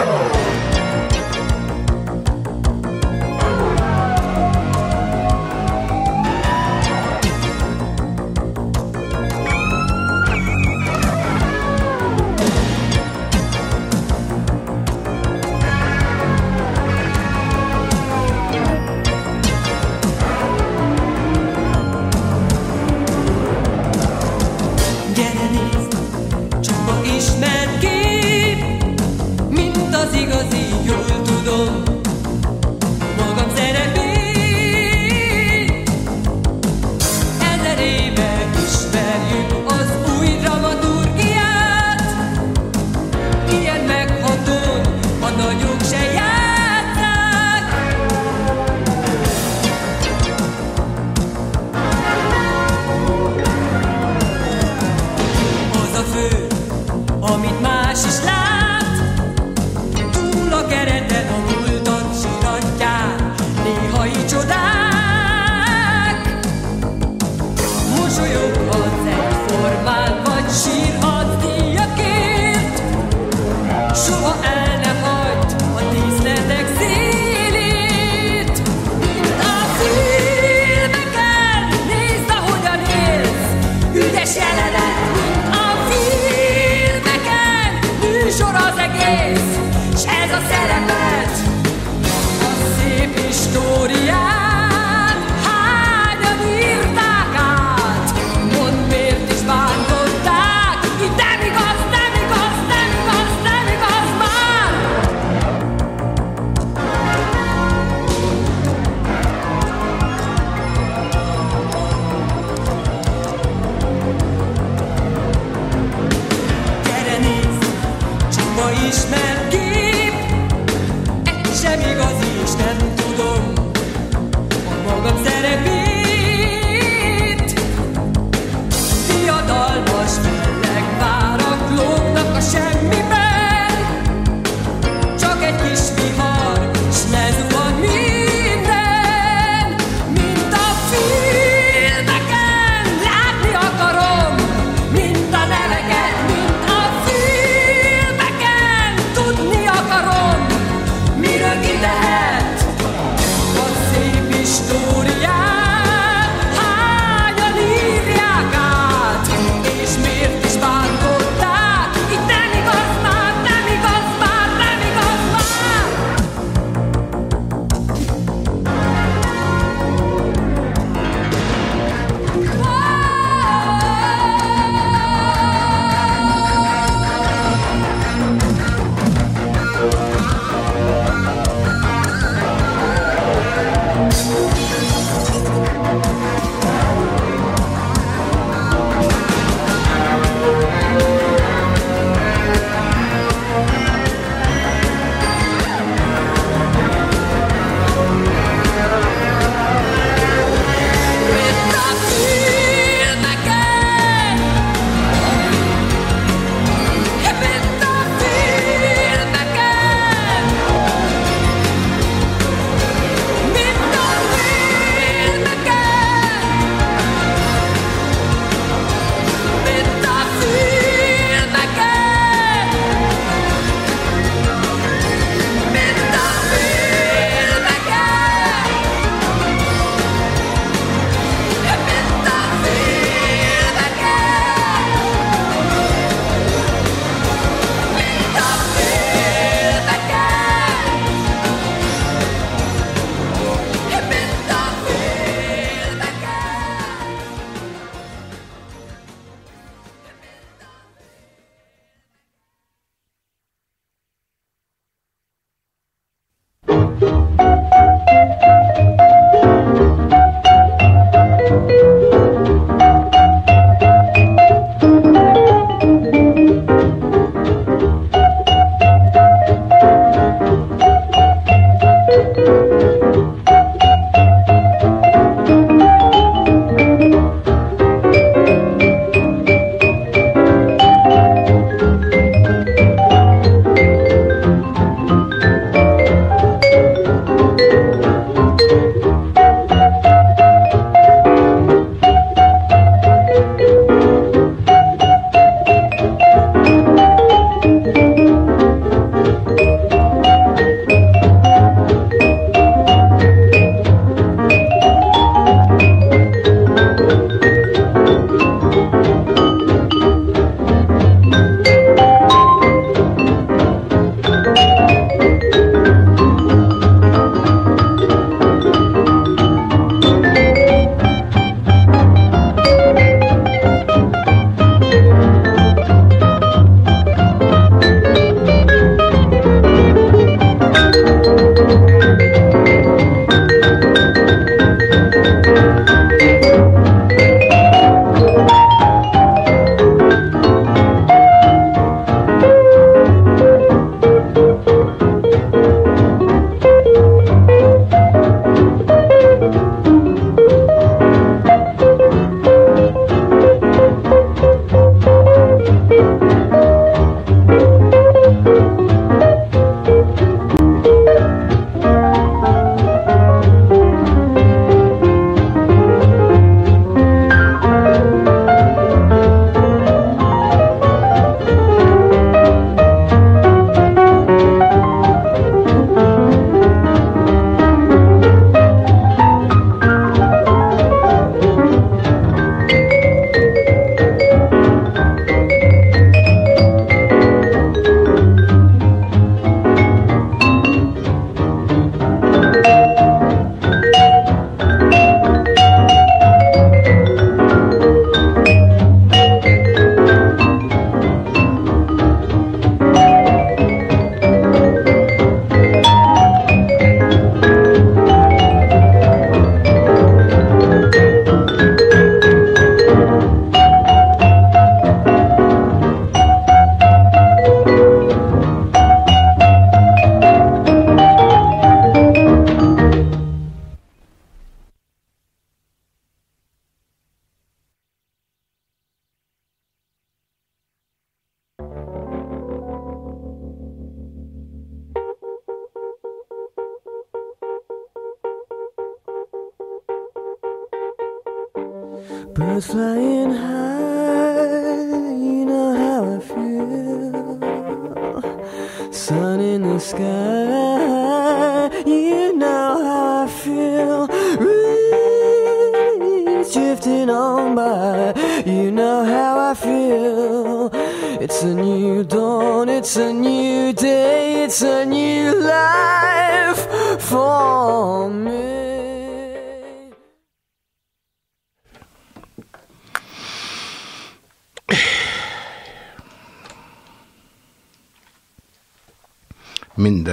Whoa.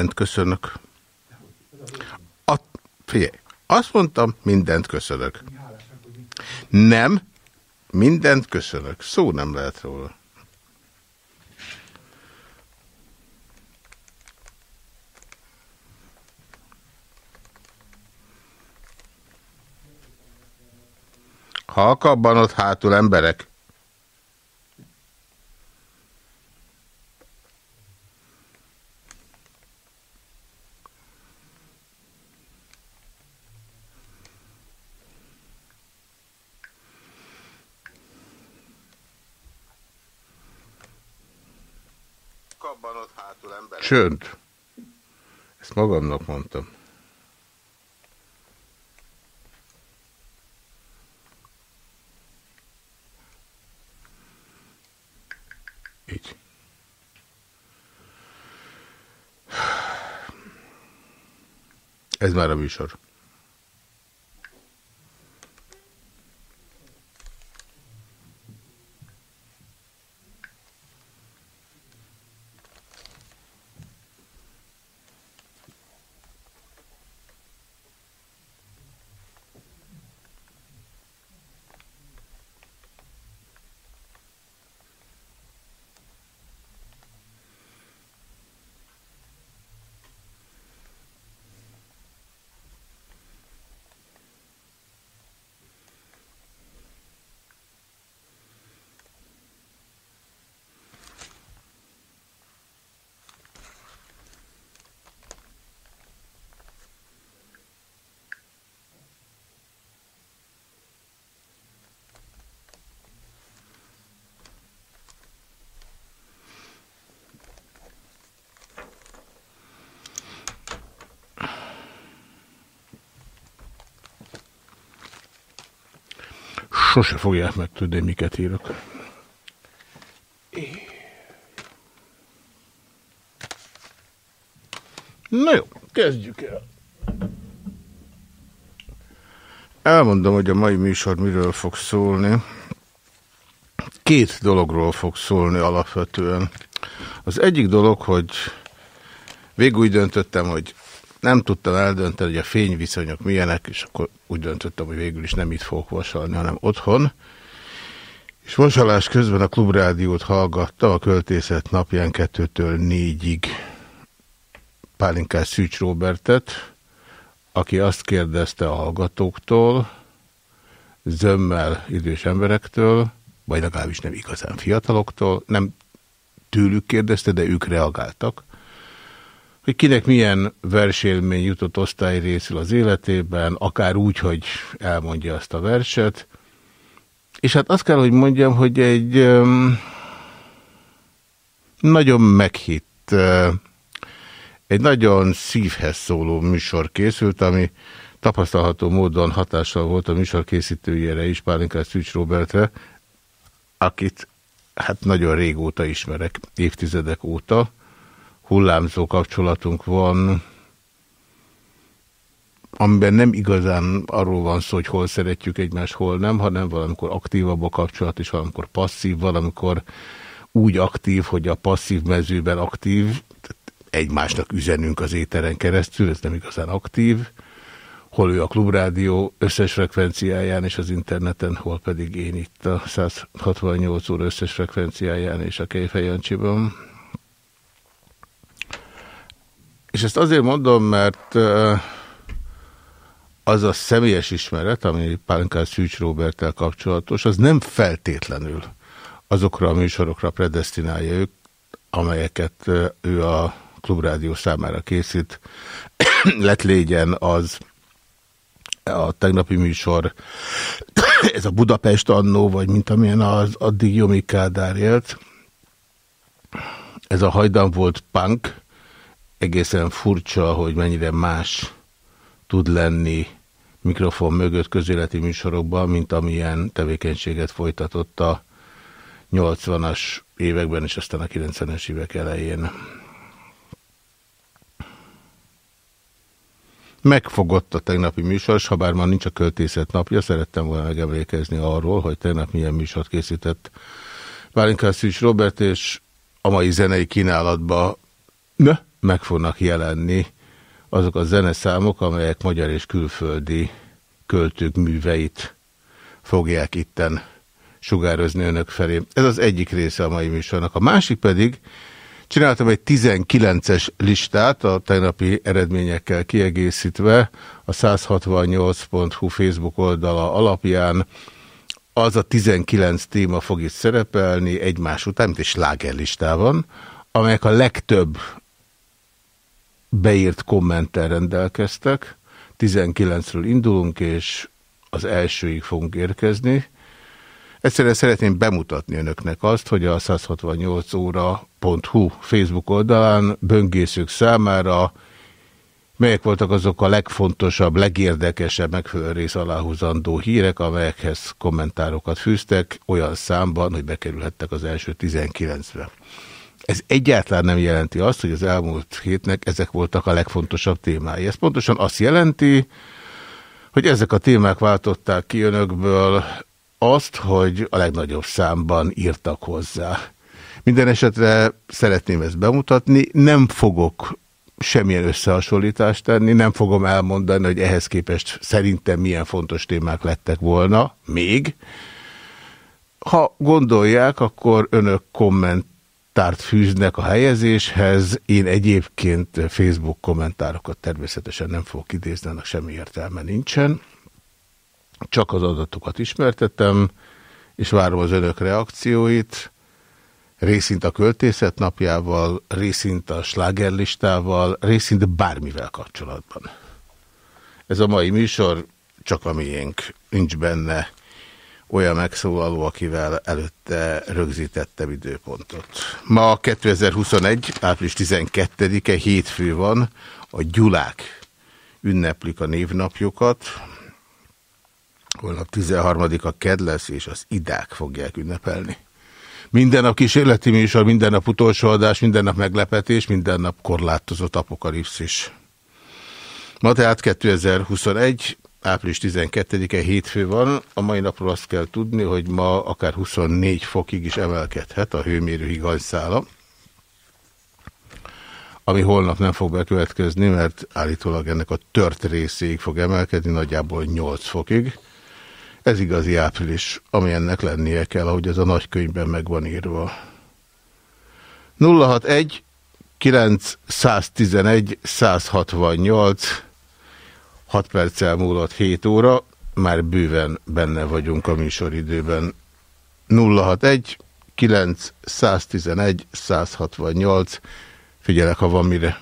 Mindent köszönök. A, figyelj, azt mondtam, mindent köszönök. Nem, mindent köszönök. Szó nem lehet róla. Halkabban ott hátul emberek. Csönd. Ezt magamnak mondtam. Így. Ez már a műsor. Sose fogják megtudni, miket írok. Na jó, kezdjük el. Elmondom, hogy a mai műsor miről fog szólni. Két dologról fog szólni alapvetően. Az egyik dolog, hogy végül úgy döntöttem, hogy nem tudtam eldönteni, hogy a fényviszonyok milyenek, és akkor úgy döntöttem, hogy végül is nem itt fogok vasalni, hanem otthon. És vasalás közben a klubrádiót hallgatta a költészet napján kettőtől négyig Pálinkás Szűcs Robertet, aki azt kérdezte a hallgatóktól, zömmel idős emberektől, vagy legalábbis nem igazán fiataloktól, nem tőlük kérdezte, de ők reagáltak, hogy kinek milyen versélmény jutott osztály részül az életében, akár úgy, hogy elmondja azt a verset. És hát azt kell, hogy mondjam, hogy egy um, nagyon meghitt, uh, egy nagyon szívhez szóló műsor készült, ami tapasztalható módon hatással volt a műsor készítőjére is, Pálinkás Szűcs Robertre, akit hát nagyon régóta ismerek, évtizedek óta, hullámzó kapcsolatunk van, amiben nem igazán arról van szó, hogy hol szeretjük egymást, hol nem, hanem valamikor aktívabb a kapcsolat, és valamikor passzív, valamikor úgy aktív, hogy a passzív mezőben aktív, egymásnak üzenünk az éteren keresztül, ez nem igazán aktív, hol ő a klubrádió összes frekvenciáján és az interneten, hol pedig én itt a 168 óra összes frekvenciáján és a Kejfejancsiban. És ezt azért mondom, mert az a személyes ismeret, ami Pálinkás Szűcs Roberttel kapcsolatos, az nem feltétlenül azokra a műsorokra predestinálja ők, amelyeket ő a Klubrádió számára készít. Lett légyen az a tegnapi műsor, ez a Budapest annó, vagy mint amilyen az addig Jomi Kádár élt. Ez a hajdan volt punk, egészen furcsa, hogy mennyire más tud lenni mikrofon mögött közéleti műsorokban, mint amilyen tevékenységet folytatott a 80-as években, és aztán a 90-es évek elején. Megfogott a tegnapi műsor, ha bár már nincs a költészet napja, szerettem volna megemlékezni arról, hogy tegnap milyen műsort készített Bálinkás Szűcs Robert, és a mai zenei kínálatban ne, meg fognak jelenni azok a zeneszámok, amelyek magyar és külföldi költők műveit fogják itten sugározni önök felé. Ez az egyik része a mai műsornak. A másik pedig, csináltam egy 19-es listát a tegnapi eredményekkel kiegészítve a 168.hu Facebook oldala alapján. Az a 19 téma fog itt szerepelni egymás után, mint egy slágerlistában, amelyek a legtöbb beírt kommenttel rendelkeztek. 19-ről indulunk, és az elsőig fogunk érkezni. Egyszerűen szeretném bemutatni önöknek azt, hogy a 168 óra.hu Facebook oldalán böngészők számára melyek voltak azok a legfontosabb, legérdekesebb, megfelelő rész aláhúzandó hírek, amelyekhez kommentárokat fűztek, olyan számban, hogy bekerülhettek az első 19-be. Ez egyáltalán nem jelenti azt, hogy az elmúlt hétnek ezek voltak a legfontosabb témái. Ez pontosan azt jelenti, hogy ezek a témák váltották ki önökből azt, hogy a legnagyobb számban írtak hozzá. Minden esetre szeretném ezt bemutatni, nem fogok semmilyen összehasonlítást tenni, nem fogom elmondani, hogy ehhez képest szerintem milyen fontos témák lettek volna, még. Ha gondolják, akkor önök komment kommentárt fűznek a helyezéshez. Én egyébként Facebook kommentárokat természetesen nem fogok idézni, annak semmi értelme nincsen. Csak az adatokat ismertetem, és várom az önök reakcióit. Részint a költészet napjával, részint a slágerlistával, részint bármivel kapcsolatban. Ez a mai műsor csak a miénk, nincs benne olyan megszólaló, akivel előtte rögzítettem időpontot. Ma 2021. április 12-e hétfő van, a Gyulák ünneplik a névnapjukat, holnap 13-a ked lesz, és az idák fogják ünnepelni. Minden nap kísérleti műsor, minden nap utolsó adás, minden nap meglepetés, minden nap korlátozott apokalipszis. Ma tehát 2021, április 12-e hétfő van. A mai napról azt kell tudni, hogy ma akár 24 fokig is emelkedhet a hőmérő higanyszála, ami holnap nem fog bekövetkezni, mert állítólag ennek a tört részéig fog emelkedni, nagyjából 8 fokig. Ez igazi április, ami ennek lennie kell, ahogy ez a nagykönyvben meg van írva. 061 911 168 6 perccel múlott 7 óra, már bőven benne vagyunk a műsoridőben. 061 9 111 168 Figyelek, ha van mire.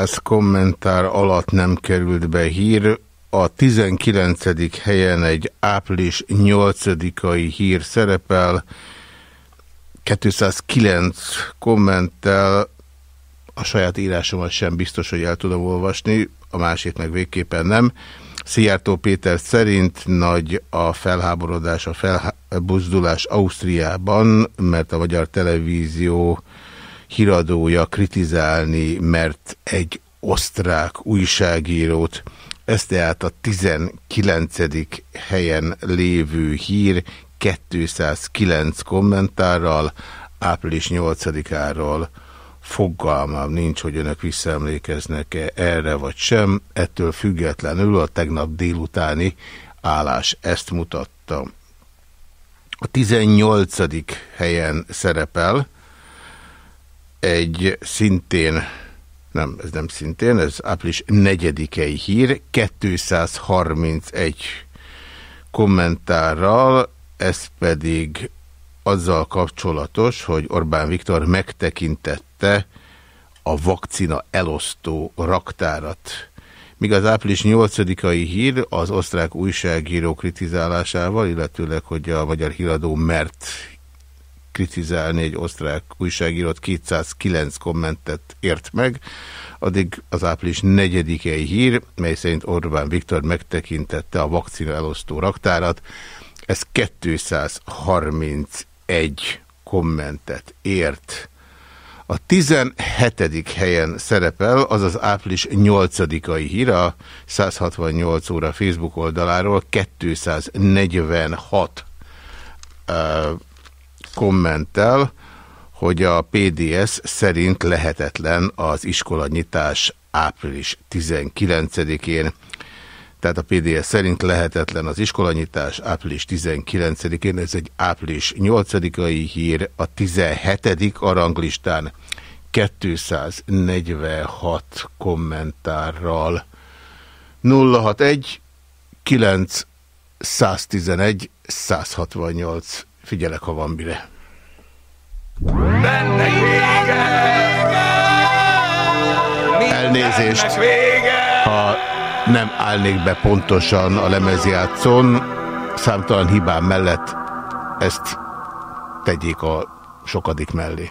200 kommentár alatt nem került be hír. A 19. helyen egy április 8-ai hír szerepel. 209 kommenttel a saját írásomat sem biztos, hogy el tudom olvasni, a másik meg végképpen nem. Szijjártó Péter szerint nagy a felháborodás, a felbuzdulás Ausztriában, mert a magyar televízió híradója kritizálni, mert egy osztrák újságírót, ez tehát a 19. helyen lévő hír 209 kommentárral, április 8-áról fogalmam nincs, hogy önök visszaemlékeznek-e erre vagy sem. Ettől függetlenül a tegnap délutáni állás ezt mutatta. A 18. helyen szerepel egy szintén, nem, ez nem szintén, ez április 4-i hír, 231 kommentárral, ez pedig azzal kapcsolatos, hogy Orbán Viktor megtekintette a vakcina elosztó raktárat. Míg az április 8-ai hír az osztrák újságíró kritizálásával, illetőleg, hogy a magyar híradó mert kritizálni egy osztrák újságírót 209 kommentet ért meg, addig az április 4-i hír, mely szerint Orbán Viktor megtekintette a vakcina elosztó raktárat, ez 230 egy kommentet ért. A 17. helyen szerepel, az az április 8-ai hír, a 168 óra Facebook oldaláról 246 uh, kommentel, hogy a PDS szerint lehetetlen az iskola nyitás április 19-én. Tehát a PDS szerint lehetetlen az iskolanyitás április 19-én, ez egy április 8-ai hír, a 17. aranglistán 246 kommentárral 061 9 111 168. Figyelek, ha van mire. Elnézést, ha nem állnék be pontosan a lemezjátszón, számtalan hibám mellett ezt tegyék a sokadik mellé.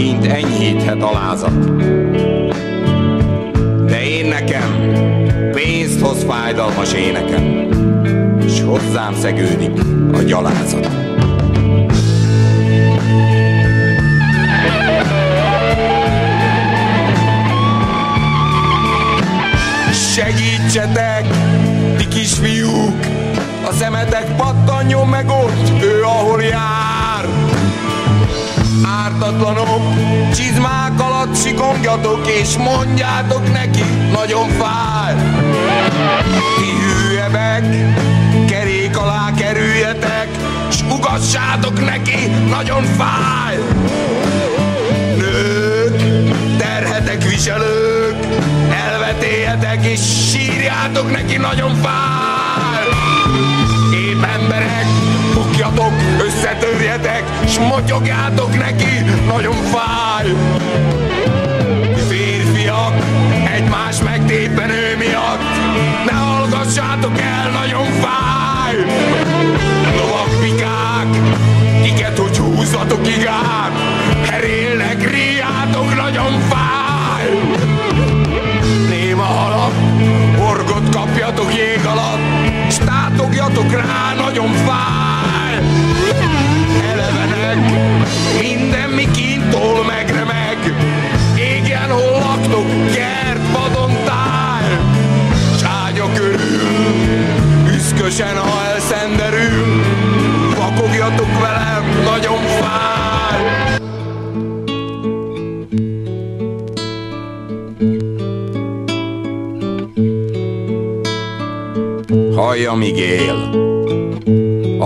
megint ennyi.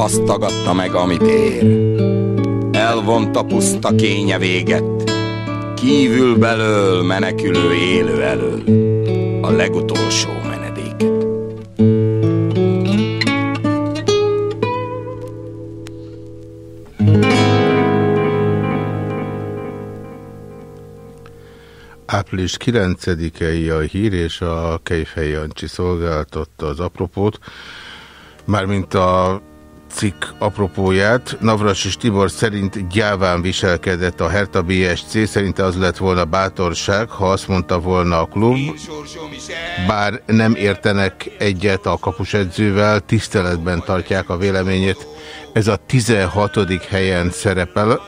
Azt tagadta meg, amit ér. Elvonta puszta kénye véget, kívül belől menekülő élő elől, a legutolsó menedéket. Április 9-i a hír, és a Kejfej Jancsi szolgáltatta az apropót, mármint a cikk apropóját. Navras és Tibor szerint gyáván viselkedett a Herta BSC, szerint az lett volna bátorság, ha azt mondta volna a klub, bár nem értenek egyet a kapusedzővel, tiszteletben tartják a véleményét. Ez a 16. helyen szerepel,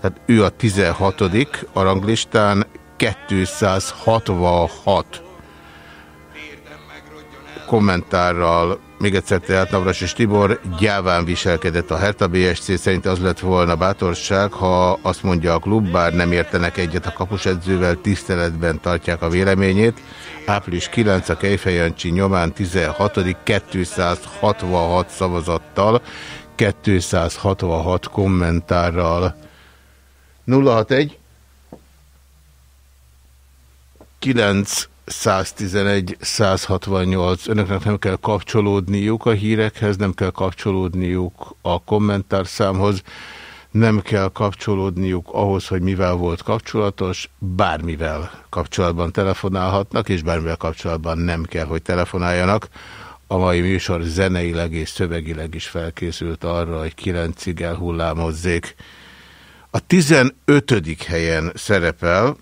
tehát ő a 16. a ranglistán, 266 kommentárral még egyszer tehát Navras és Tibor gyáván viselkedett a Herta BSC, szerint az lett volna bátorság, ha azt mondja a klub, bár nem értenek egyet a kapusedzővel, tiszteletben tartják a véleményét. Április 9 a Kejfejancsi nyomán 16. 266 szavazattal, 266 kommentárral. 061 9 111, 168. Önöknek nem kell kapcsolódniuk a hírekhez, nem kell kapcsolódniuk a kommentárszámhoz, nem kell kapcsolódniuk ahhoz, hogy mivel volt kapcsolatos, bármivel kapcsolatban telefonálhatnak, és bármivel kapcsolatban nem kell, hogy telefonáljanak. A mai műsor zeneileg és szövegileg is felkészült arra, hogy kilencig elhullámozzék. A 15. helyen szerepel,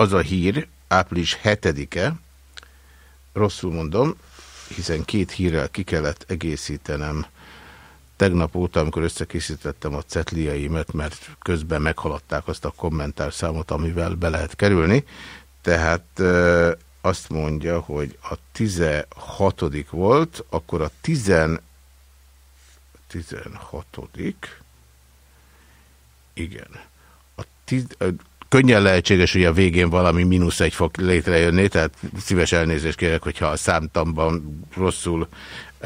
az a hír, április 7-e, rosszul mondom, hiszen két hírrel ki kellett egészítenem tegnap óta, amikor összekészítettem a cetliaimet, mert közben meghaladták azt a kommentárszámot, amivel be lehet kerülni. Tehát e, azt mondja, hogy a 16. volt, akkor a 10, 16. Igen. A tiz, Könnyen lehetséges, hogy a végén valami mínusz egy fog létrejönni, tehát szíves elnézést kérek, hogyha a számtamban rosszul,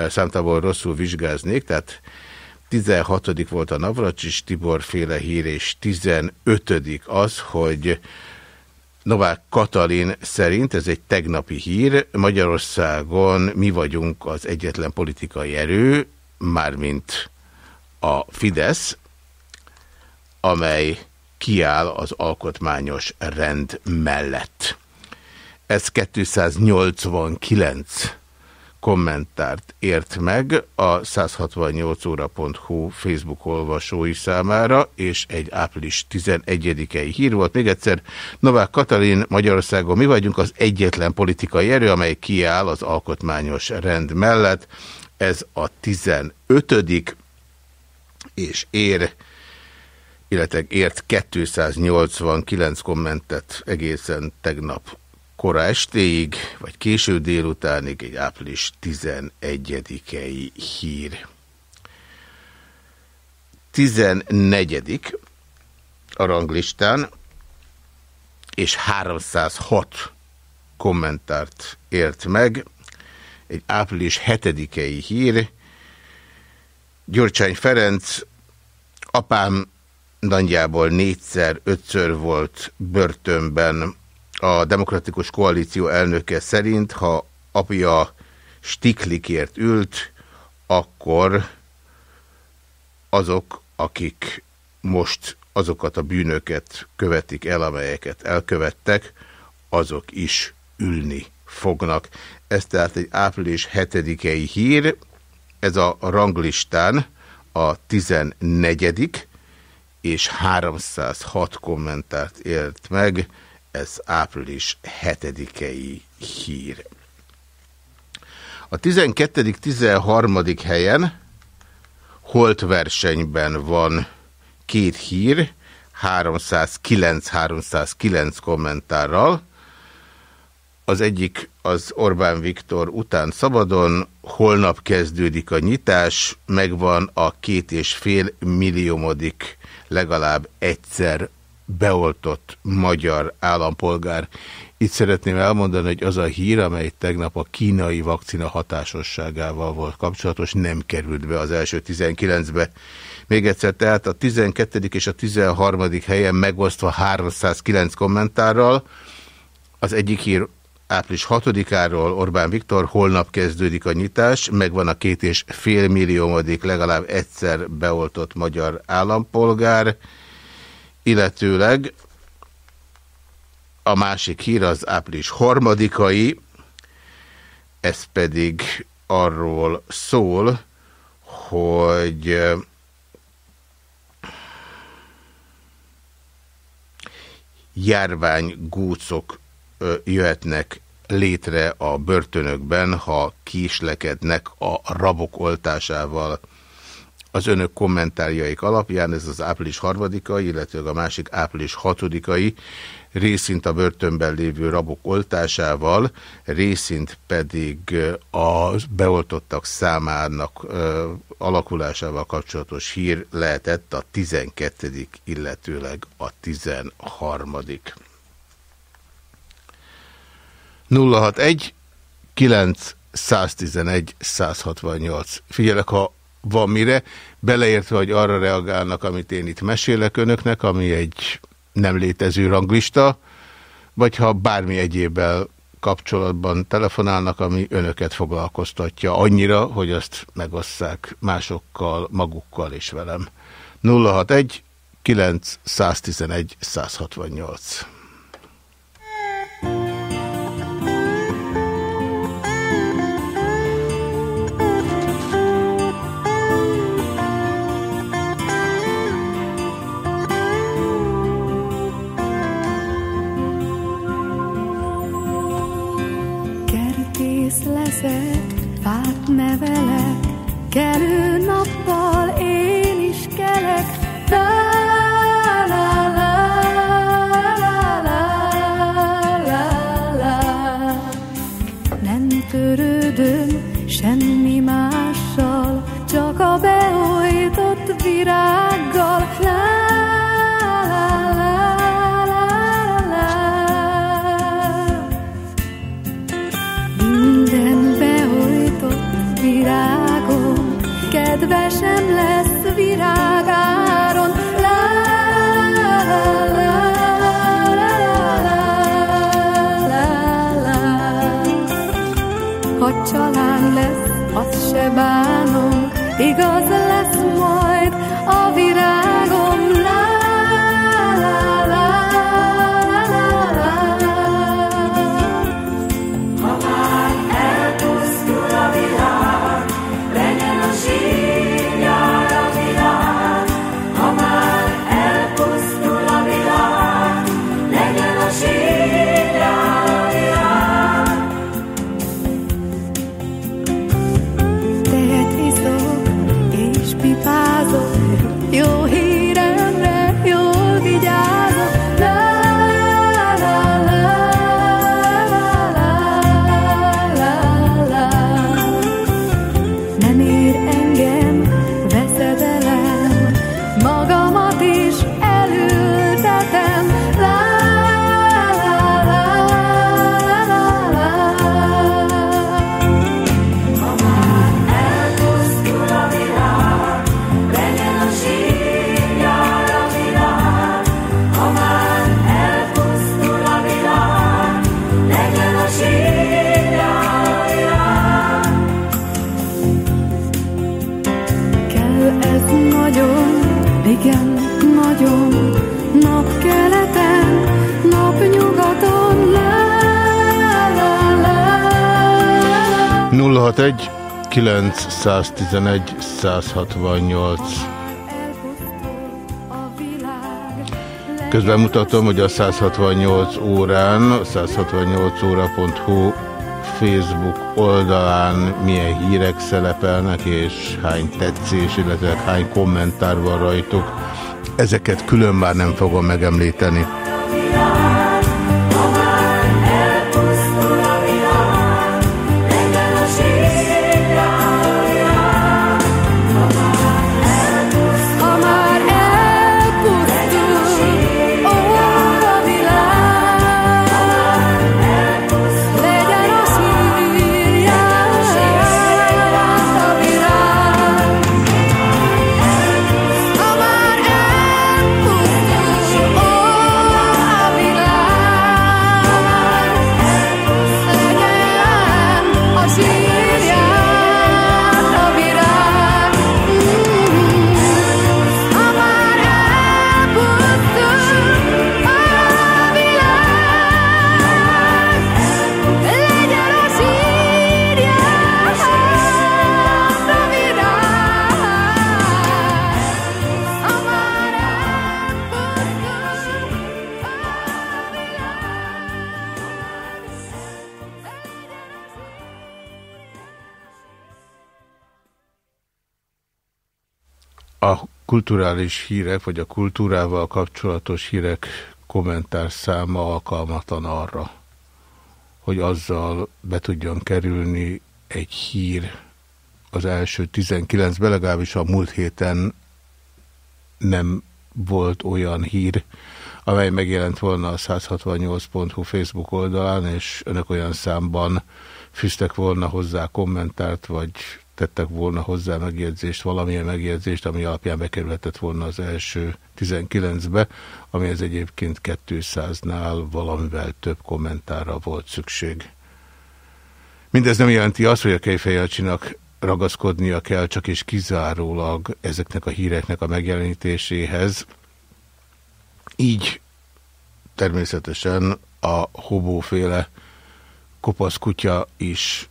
számtamból rosszul vizsgáznék, tehát 16. volt a Navracsis Tibor féle hír, és 15. az, hogy Novák Katalin szerint, ez egy tegnapi hír, Magyarországon mi vagyunk az egyetlen politikai erő, mármint a Fidesz, amely kiáll az alkotmányos rend mellett. Ez 289 kommentárt ért meg a 168óra.hu Facebook olvasói számára, és egy április 11-i hír volt. Még egyszer, Novák Katalin Magyarországon mi vagyunk az egyetlen politikai erő, amely kiáll az alkotmányos rend mellett. Ez a 15 és ér illetve ért 289 kommentet egészen tegnap kora estéig, vagy késő délutánig egy április 11-i hír. 14. a ranglistán, és 306 kommentárt ért meg. Egy április 7-i hír. Gyurcsány Ferenc, apám nagyjából négyszer, ötször volt börtönben a Demokratikus Koalíció elnöke szerint, ha apja stiklikért ült, akkor azok, akik most azokat a bűnöket követik el, amelyeket elkövettek, azok is ülni fognak. Ez tehát egy április 7-i hír, ez a ranglistán a 14 és 306 kommentárt élt meg, ez április 7-i hír. A 12.-13. helyen holt versenyben van két hír, 309-309 kommentárral. Az egyik az Orbán Viktor után szabadon, holnap kezdődik a nyitás, megvan a két és fél milliómodik legalább egyszer beoltott magyar állampolgár. Itt szeretném elmondani, hogy az a hír, amely tegnap a kínai vakcina hatásosságával volt kapcsolatos, nem került be az első 19-be. Még egyszer, tehát a 12. és a 13. helyen megosztva 309 kommentárral. Az egyik hír április 6-áról Orbán Viktor, holnap kezdődik a nyitás, megvan a két és fél milliómodik legalább egyszer beoltott magyar állampolgár, illetőleg a másik hír az április harmadikai, ez pedig arról szól, hogy járványgúcok jöhetnek létre a börtönökben, ha késlekednek a rabok oltásával az önök kommentárjaik alapján, ez az április harmadikai, illetve a másik április hatodikai, részint a börtönben lévő rabok oltásával, részint pedig a beoltottak számának ö, alakulásával kapcsolatos hír lehetett a 12. illetőleg a 13. 061 9 111 168. Figyelek, ha van mire, beleértve, hogy arra reagálnak, amit én itt mesélek önöknek, ami egy nem létező ranglista, vagy ha bármi egyébbel kapcsolatban telefonálnak, ami önöket foglalkoztatja annyira, hogy azt megosszák másokkal, magukkal és velem. 061 911 168 család lesz, azt se bánom, igaz lesz 061 911 168 Közben mutatom, hogy a 168 órán, a 168óra.hu Facebook oldalán milyen hírek szerepelnek, és hány tetszés, illetve hány kommentár van rajtuk. Ezeket külön már nem fogom megemlíteni. Kulturális hírek, vagy a kultúrával kapcsolatos hírek kommentárszáma alkalmatlan arra, hogy azzal be tudjon kerülni egy hír az első 19-be, legalábbis a múlt héten nem volt olyan hír, amely megjelent volna a 168.hu Facebook oldalán, és önök olyan számban fűztek volna hozzá kommentárt, vagy tettek volna hozzá megjegyzést, valamilyen megjegyzést, ami alapján bekerülhetett volna az első 19-be, ami ez egyébként 200-nál valamivel több kommentára volt szükség. Mindez nem jelenti azt, hogy a Kejfejjelcsinak ragaszkodnia kell csak és kizárólag ezeknek a híreknek a megjelenítéséhez. Így természetesen a hobóféle kopasz kutya is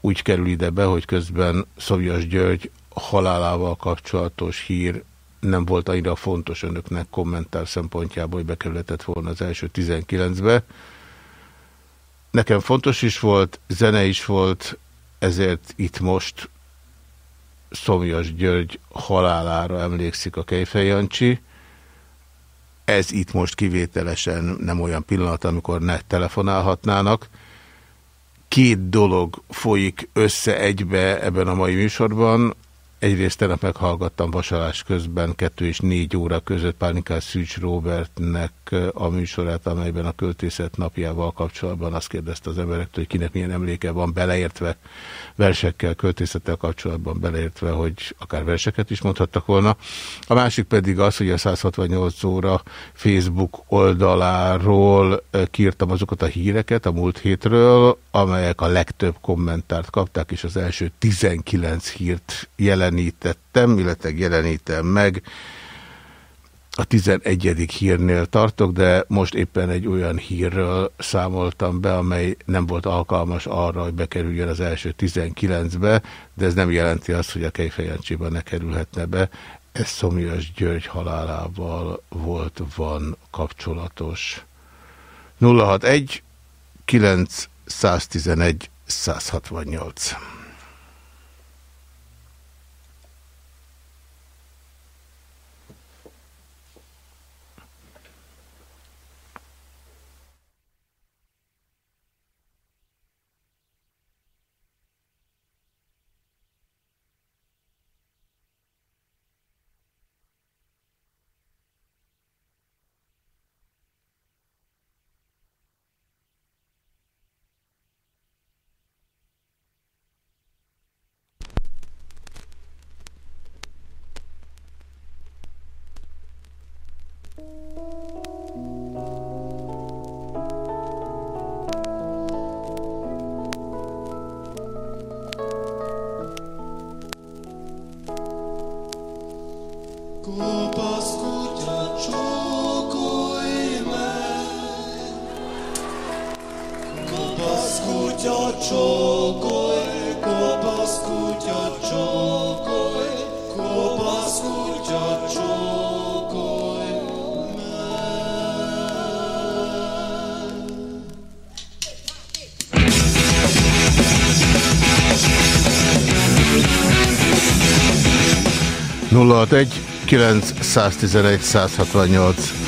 úgy kerül ide be, hogy közben Szovjas György halálával kapcsolatos hír nem volt annyira fontos önöknek kommentár szempontjából, hogy bekerületett volna az első 19-be. Nekem fontos is volt, zene is volt, ezért itt most Szomjas György halálára emlékszik a Kejfej Jancsi. Ez itt most kivételesen nem olyan pillanat, amikor ne telefonálhatnának két dolog folyik össze egybe ebben a mai műsorban. Egyrészt tegnap meghallgattam vasalás közben, kettő és négy óra között Pánikás Szűcs Robertnek a műsorát, amelyben a költészet napjával kapcsolatban azt kérdezte az emberektől, hogy kinek milyen emléke van, beleértve versekkel, költészettel kapcsolatban, beleértve, hogy akár verseket is mondhattak volna. A másik pedig az, hogy a 168 óra Facebook oldaláról kiírtam azokat a híreket a múlt hétről, amelyek a legtöbb kommentárt kapták, és az első 19 hírt jelenítettem, illetve jelenítem meg, a 11. hírnél tartok, de most éppen egy olyan hírről számoltam be, amely nem volt alkalmas arra, hogy bekerüljön az első 19-be, de ez nem jelenti azt, hogy a Kejfejancsiba ne kerülhetne be. Ez Szomjas György halálával volt, van kapcsolatos. 061 911 168 9 111 168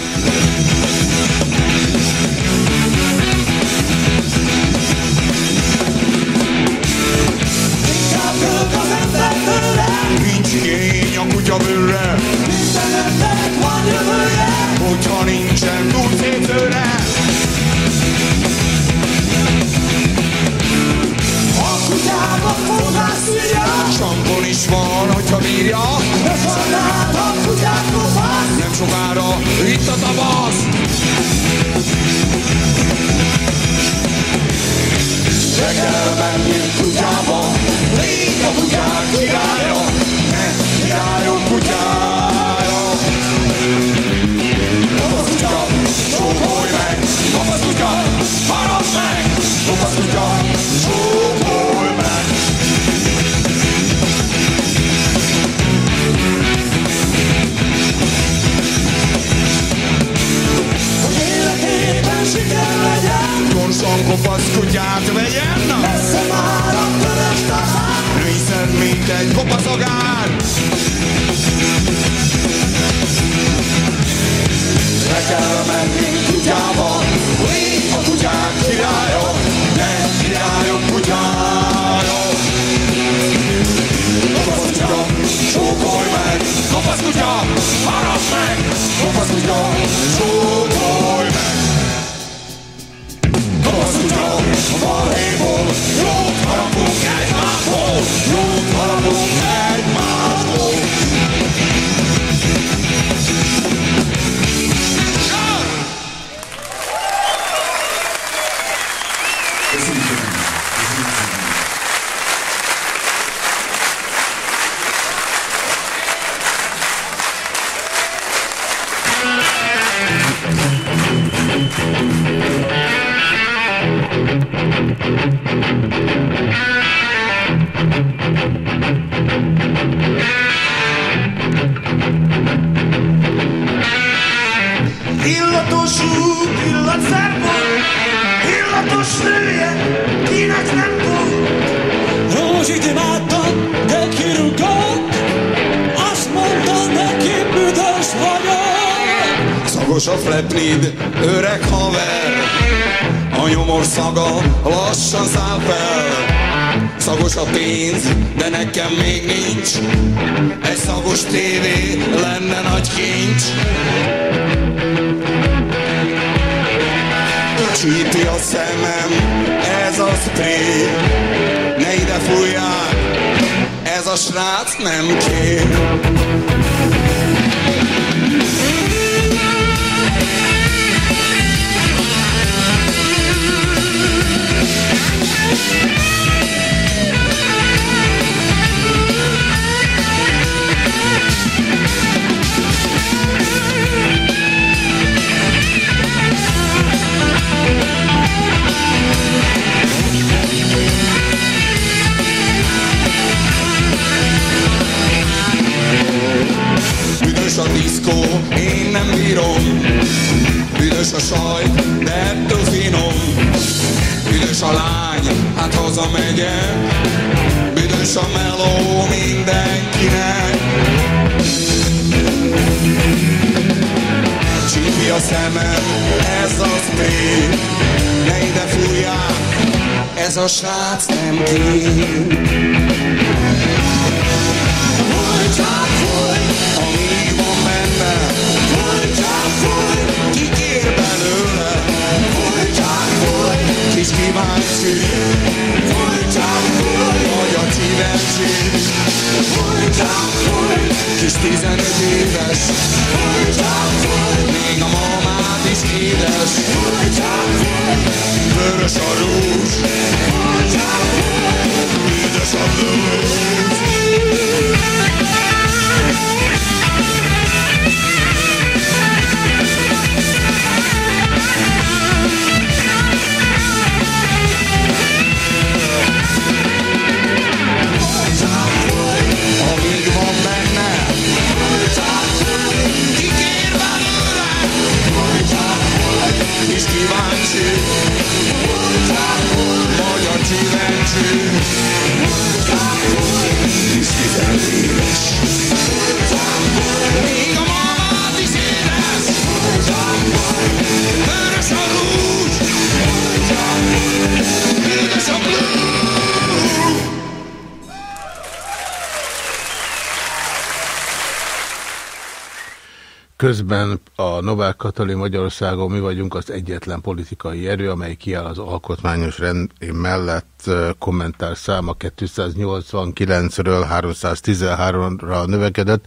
Katalin Magyarországon mi vagyunk az egyetlen politikai erő, amely kiáll az alkotmányos rend mellett kommentár száma 289-ről 313-ra növekedett.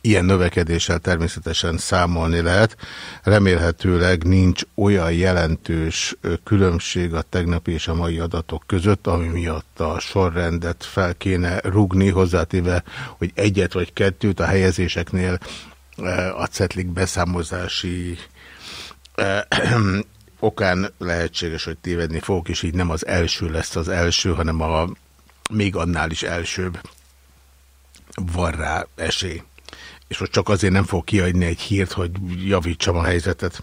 Ilyen növekedéssel természetesen számolni lehet. Remélhetőleg nincs olyan jelentős különbség a tegnapi és a mai adatok között, ami miatt a sorrendet fel kéne rugni, hozzátéve, hogy egyet vagy kettőt a helyezéseknél a cetlik beszámozási okán lehetséges, hogy tévedni fogok, és így nem az első lesz az első, hanem a még annál is elsőbb van rá esély. És most csak azért nem fog kiadni egy hírt, hogy javítsam a helyzetet.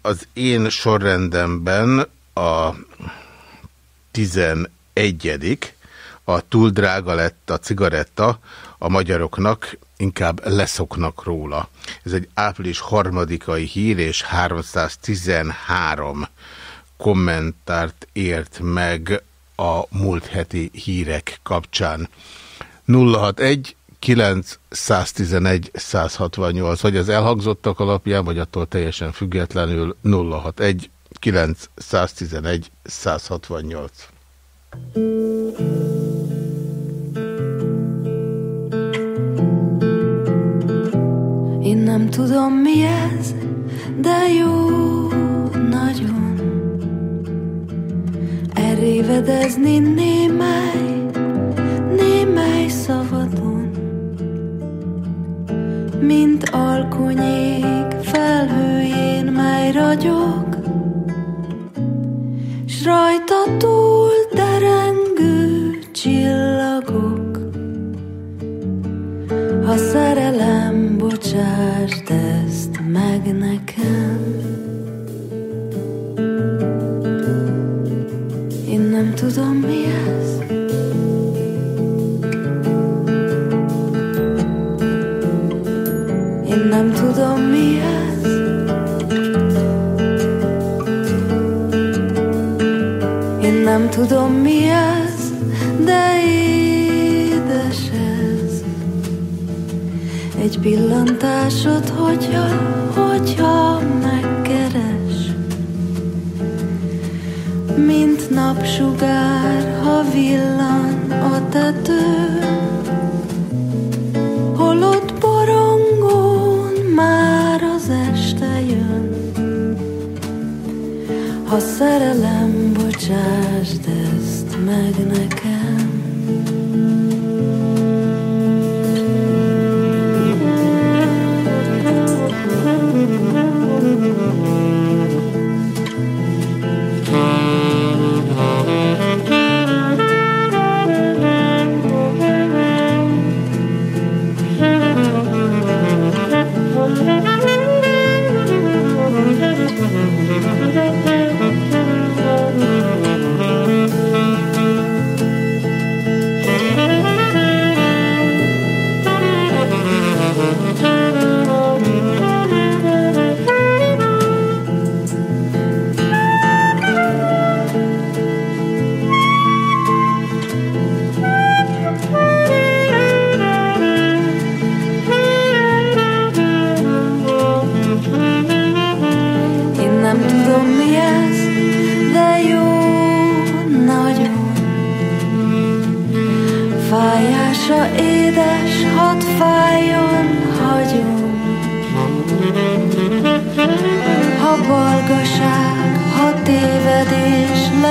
Az én sorrendemben a 11 a túl drága lett a cigaretta, a magyaroknak inkább leszoknak róla. Ez egy április harmadikai hír, és 313 kommentárt ért meg a múlt heti hírek kapcsán. 061 911 168, vagy az elhangzottak alapján, vagy attól teljesen függetlenül 061 911 168. Én nem tudom mi ez, de jó nagyon. Erévedezni némely, némely szavadon. Mint alkonyék felhőjén, mely ragyog. S rajta túl derengő csillagok. Ha szerelem, bocsásd ezt meg nekem. Én nem tudom mi ez. Én nem tudom mi ez. Én nem tudom mi ez, Egy pillantásod, hogyha, hogyha megkeres. Mint napsugár, ha villan a tetőn Holott borongón már az este jön. Ha szerelem, bocsásd ezt meg nekem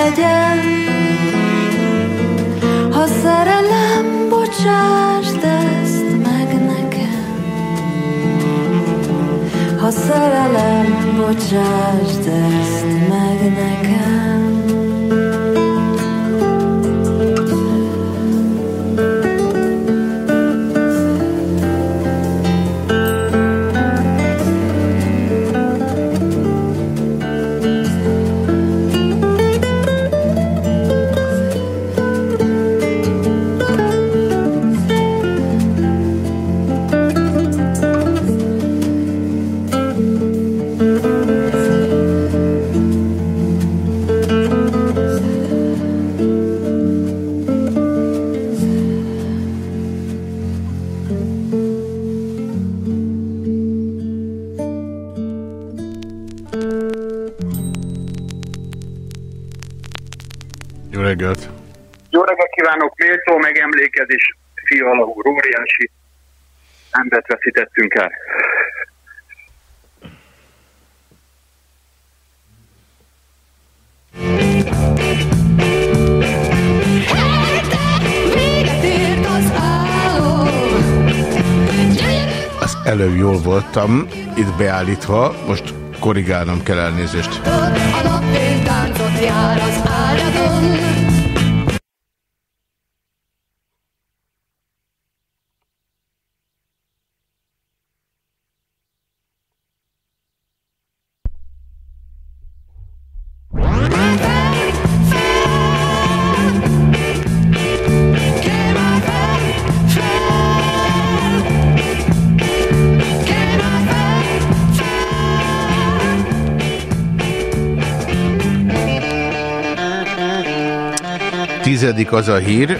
legyen. Ha szerelem, bocsásd ezt meg nekem. Ha szerelem, bocsásd ezt meg nekem méltó megemlékezés, fiala úr, óriási embert veszítettünk el. Az előbb jól voltam, itt beállítva, most korrigálnom kell elnézést. A napfény táncot jár az áradon Tizedik az a hír,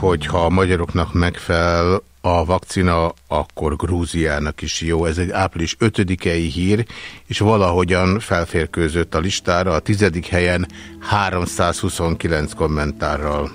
hogy ha a magyaroknak megfelel a vakcina, akkor Grúziának is jó. Ez egy április 5-i hír, és valahogyan felférkőzött a listára a tizedik helyen 329 kommentárral.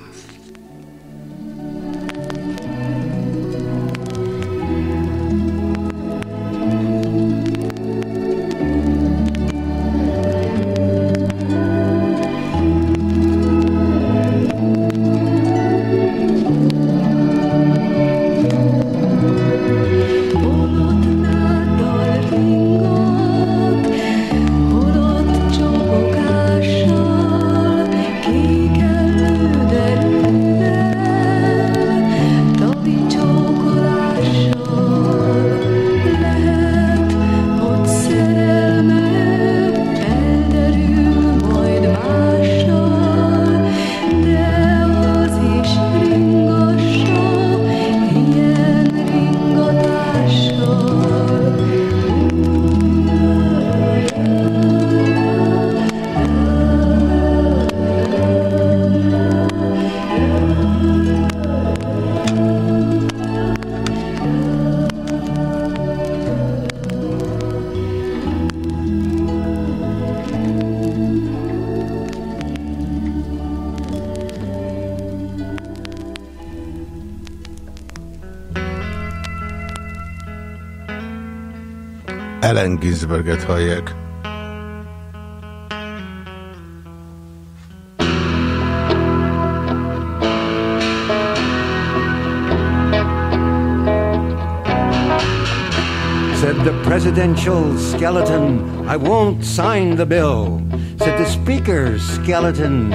Said the presidential skeleton, I won't sign the bill. Said the speaker's skeleton,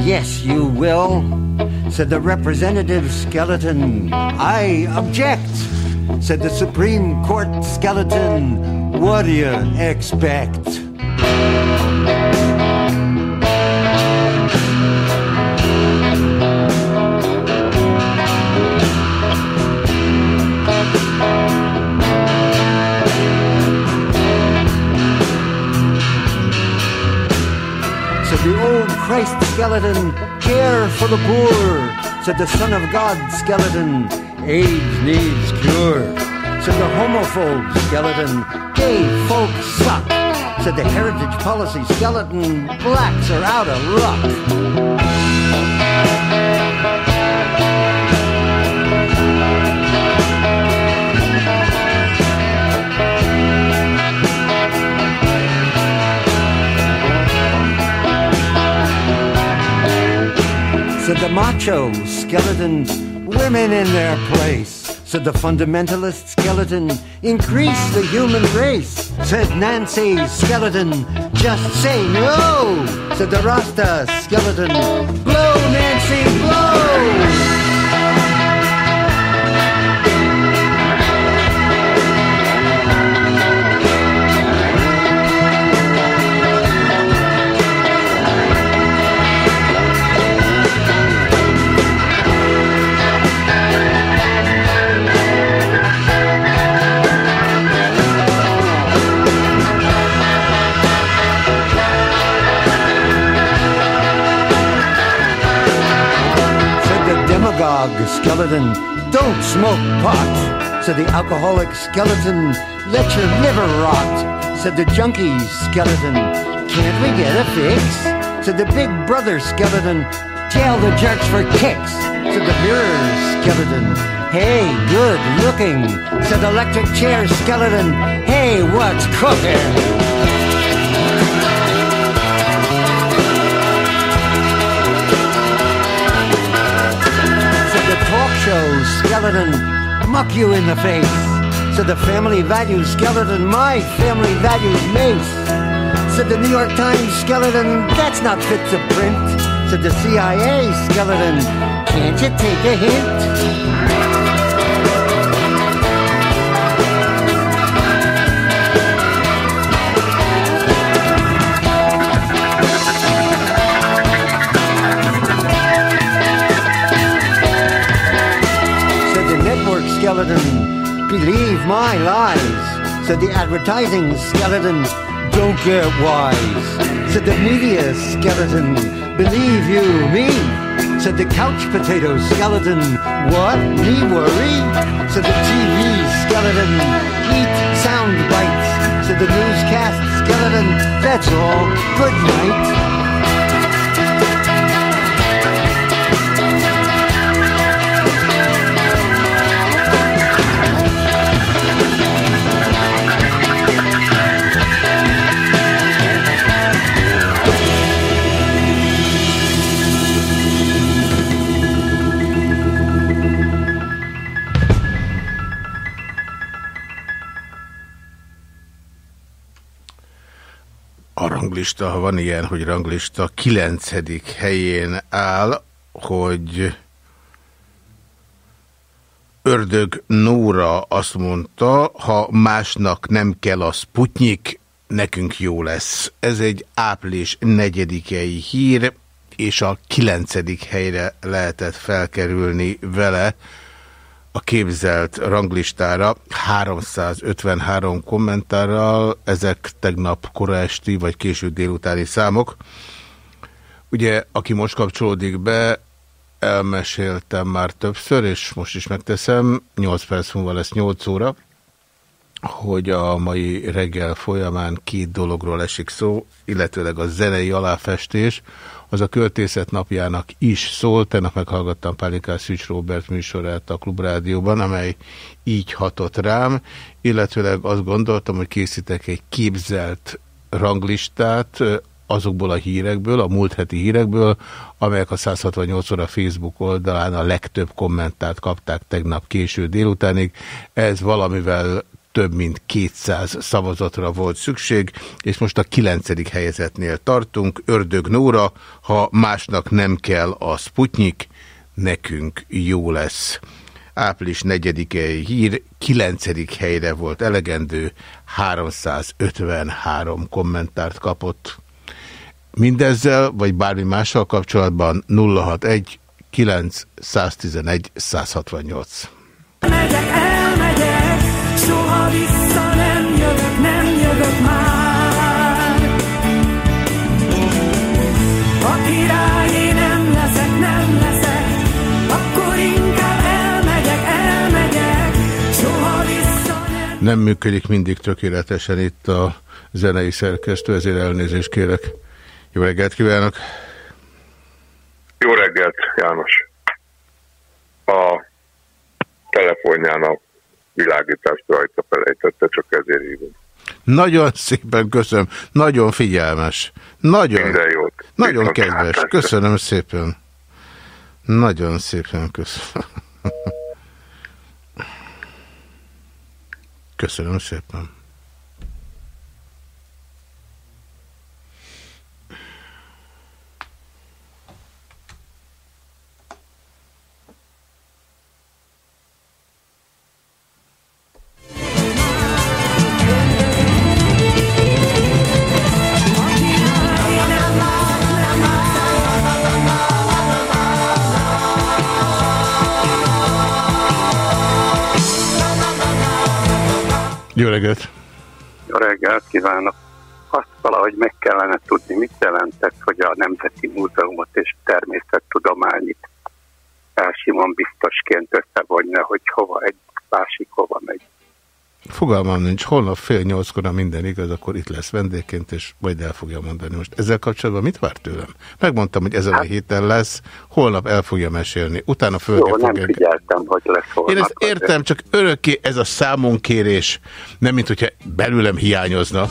yes, you will. Said the representative skeleton, I object. Said the Supreme Court skeleton, what do you expect? Said the old Christ skeleton, care for the poor. Said the Son of God skeleton, AIDS needs cure. Said the homophobe skeleton, gay folks suck. Said the heritage policy skeleton, blacks are out of luck. Said the macho skeleton, women in their place. Said the fundamentalist skeleton, increase the human race. Said Nancy skeleton, just say no. Said the Rasta skeleton, blow Nancy, blow. Skeleton, don't smoke pot. Said the alcoholic skeleton, let your liver rot. Said the junkie skeleton, can't we get a fix? said the big brother skeleton, tail the jerks for kicks, said the mirror skeleton. Hey, good looking, said the electric chair skeleton. Hey, what's cooking? Skeleton, muck you in the face. Said the family values skeleton, my family values mace. Said the New York Times skeleton, that's not fit to print. Said the CIA skeleton, can't you take a hint? Skeleton, believe my lies. Said the advertising skeleton, don't get wise. Said the media skeleton, believe you me. Said the couch potato skeleton, what? Me worry? Said the TV skeleton, eat sound bites. Said the newscast skeleton, that's all. Good night. Ranglista, ha van ilyen, hogy ranglista, kilencedik helyén áll, hogy Ördög Nóra azt mondta, ha másnak nem kell a Sputnik, nekünk jó lesz. Ez egy április negyedikei hír, és a kilencedik helyre lehetett felkerülni vele a képzelt ranglistára 353 kommentárral, ezek tegnap kora esti vagy késő délutáni számok. Ugye, aki most kapcsolódik be, elmeséltem már többször, és most is megteszem, 8 perc múlva lesz 8 óra, hogy a mai reggel folyamán két dologról esik szó, illetőleg a zenei aláfestés, az a költészet napjának is szólt. Tegnap meghallgattam Pálinkás Szűcs Robert műsorát a Klubrádióban, amely így hatott rám, illetőleg azt gondoltam, hogy készítek egy képzelt ranglistát azokból a hírekből, a múlt heti hírekből, amelyek a 168 óra Facebook oldalán a legtöbb kommentát kapták tegnap késő délutánig. Ez valamivel több mint 200 szavazatra volt szükség, és most a kilencedik helyezetnél tartunk. Ördög Nóra, ha másnak nem kell a Sputnik, nekünk jó lesz. Április 4-i hír, 9. helyre volt elegendő, 353 kommentárt kapott. Mindezzel, vagy bármi mással kapcsolatban 061 911 168. Megyek, soha vissza nem jövök, nem jövök már. Ha királyé nem leszek, nem leszek, akkor inkább elmegyek, elmegyek, soha vissza nem Nem működik mindig tökéletesen itt a zenei szerkesztő, ezért elnézést kérek. Jó reggelt kívánok! Jó reggelt, János! A telefonján a világítást rajta felejtette, csak ezért hívom. Nagyon szépen köszönöm, nagyon figyelmes, nagyon, Minden jót. nagyon Viszont kedves, látásra. köszönöm szépen. Nagyon szépen köszönöm. Köszönöm szépen. Jó reggelt! Jó reggelt kívánok! Azt valahogy meg kellene tudni, mit jelentett, hogy a Nemzeti Múzeumot és Természettudományit Simon biztosként összevonja, hogy hova egy másik hova megy. Fogalmam nincs, holnap fél nyolckor, ha minden igaz, akkor itt lesz vendégként, és majd el fogja mondani. Most ezzel kapcsolatban mit vár tőlem? Megmondtam, hogy ezen a héten lesz, holnap el fogja mesélni. Utána föl Jó, nem figyeltem, hogy lesz holnap. Én ezt értem, csak örökké ez a számonkérés, nem mint hogyha belőlem hiányozna.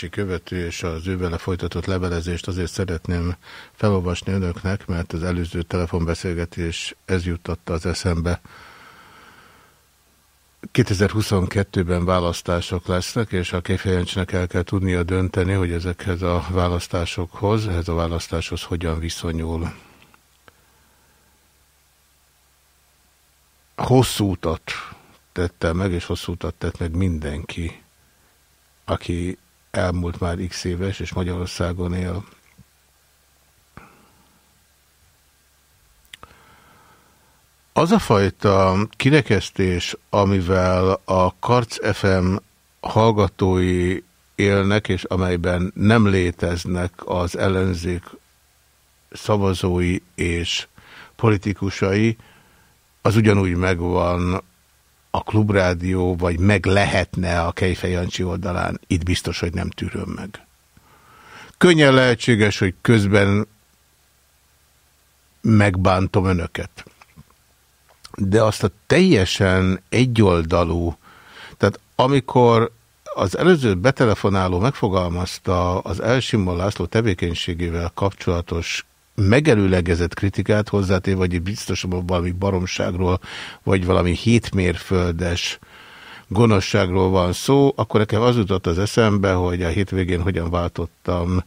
Jancsi követő, és az ő folytatott levelezést azért szeretném felolvasni önöknek, mert az előző telefonbeszélgetés ez juttatta az eszembe. 2022-ben választások lesznek, és a Kejfej Jancsinek el kell tudnia dönteni, hogy ezekhez a választásokhoz, ehhez a választáshoz hogyan viszonyul. Hosszú utat tette meg, és hosszú utat tett meg mindenki, aki elmúlt már x éves, és Magyarországon él. Az a fajta kirekesztés, amivel a Karc FM hallgatói élnek, és amelyben nem léteznek az ellenzék szavazói és politikusai, az ugyanúgy megvan a klubrádió, vagy meg lehetne a Kejfej Jancsi oldalán. Itt biztos, hogy nem tűröm meg. Könnyen lehetséges, hogy közben megbántom önöket. De azt a teljesen egyoldalú, tehát amikor az előző betelefonáló megfogalmazta az Elsimon László tevékenységével kapcsolatos megelőlegezett kritikát hozzátéve, vagy biztos valami baromságról, vagy valami hétmérföldes gonoszságról van szó, akkor nekem az jutott az eszembe, hogy a hétvégén hogyan váltottam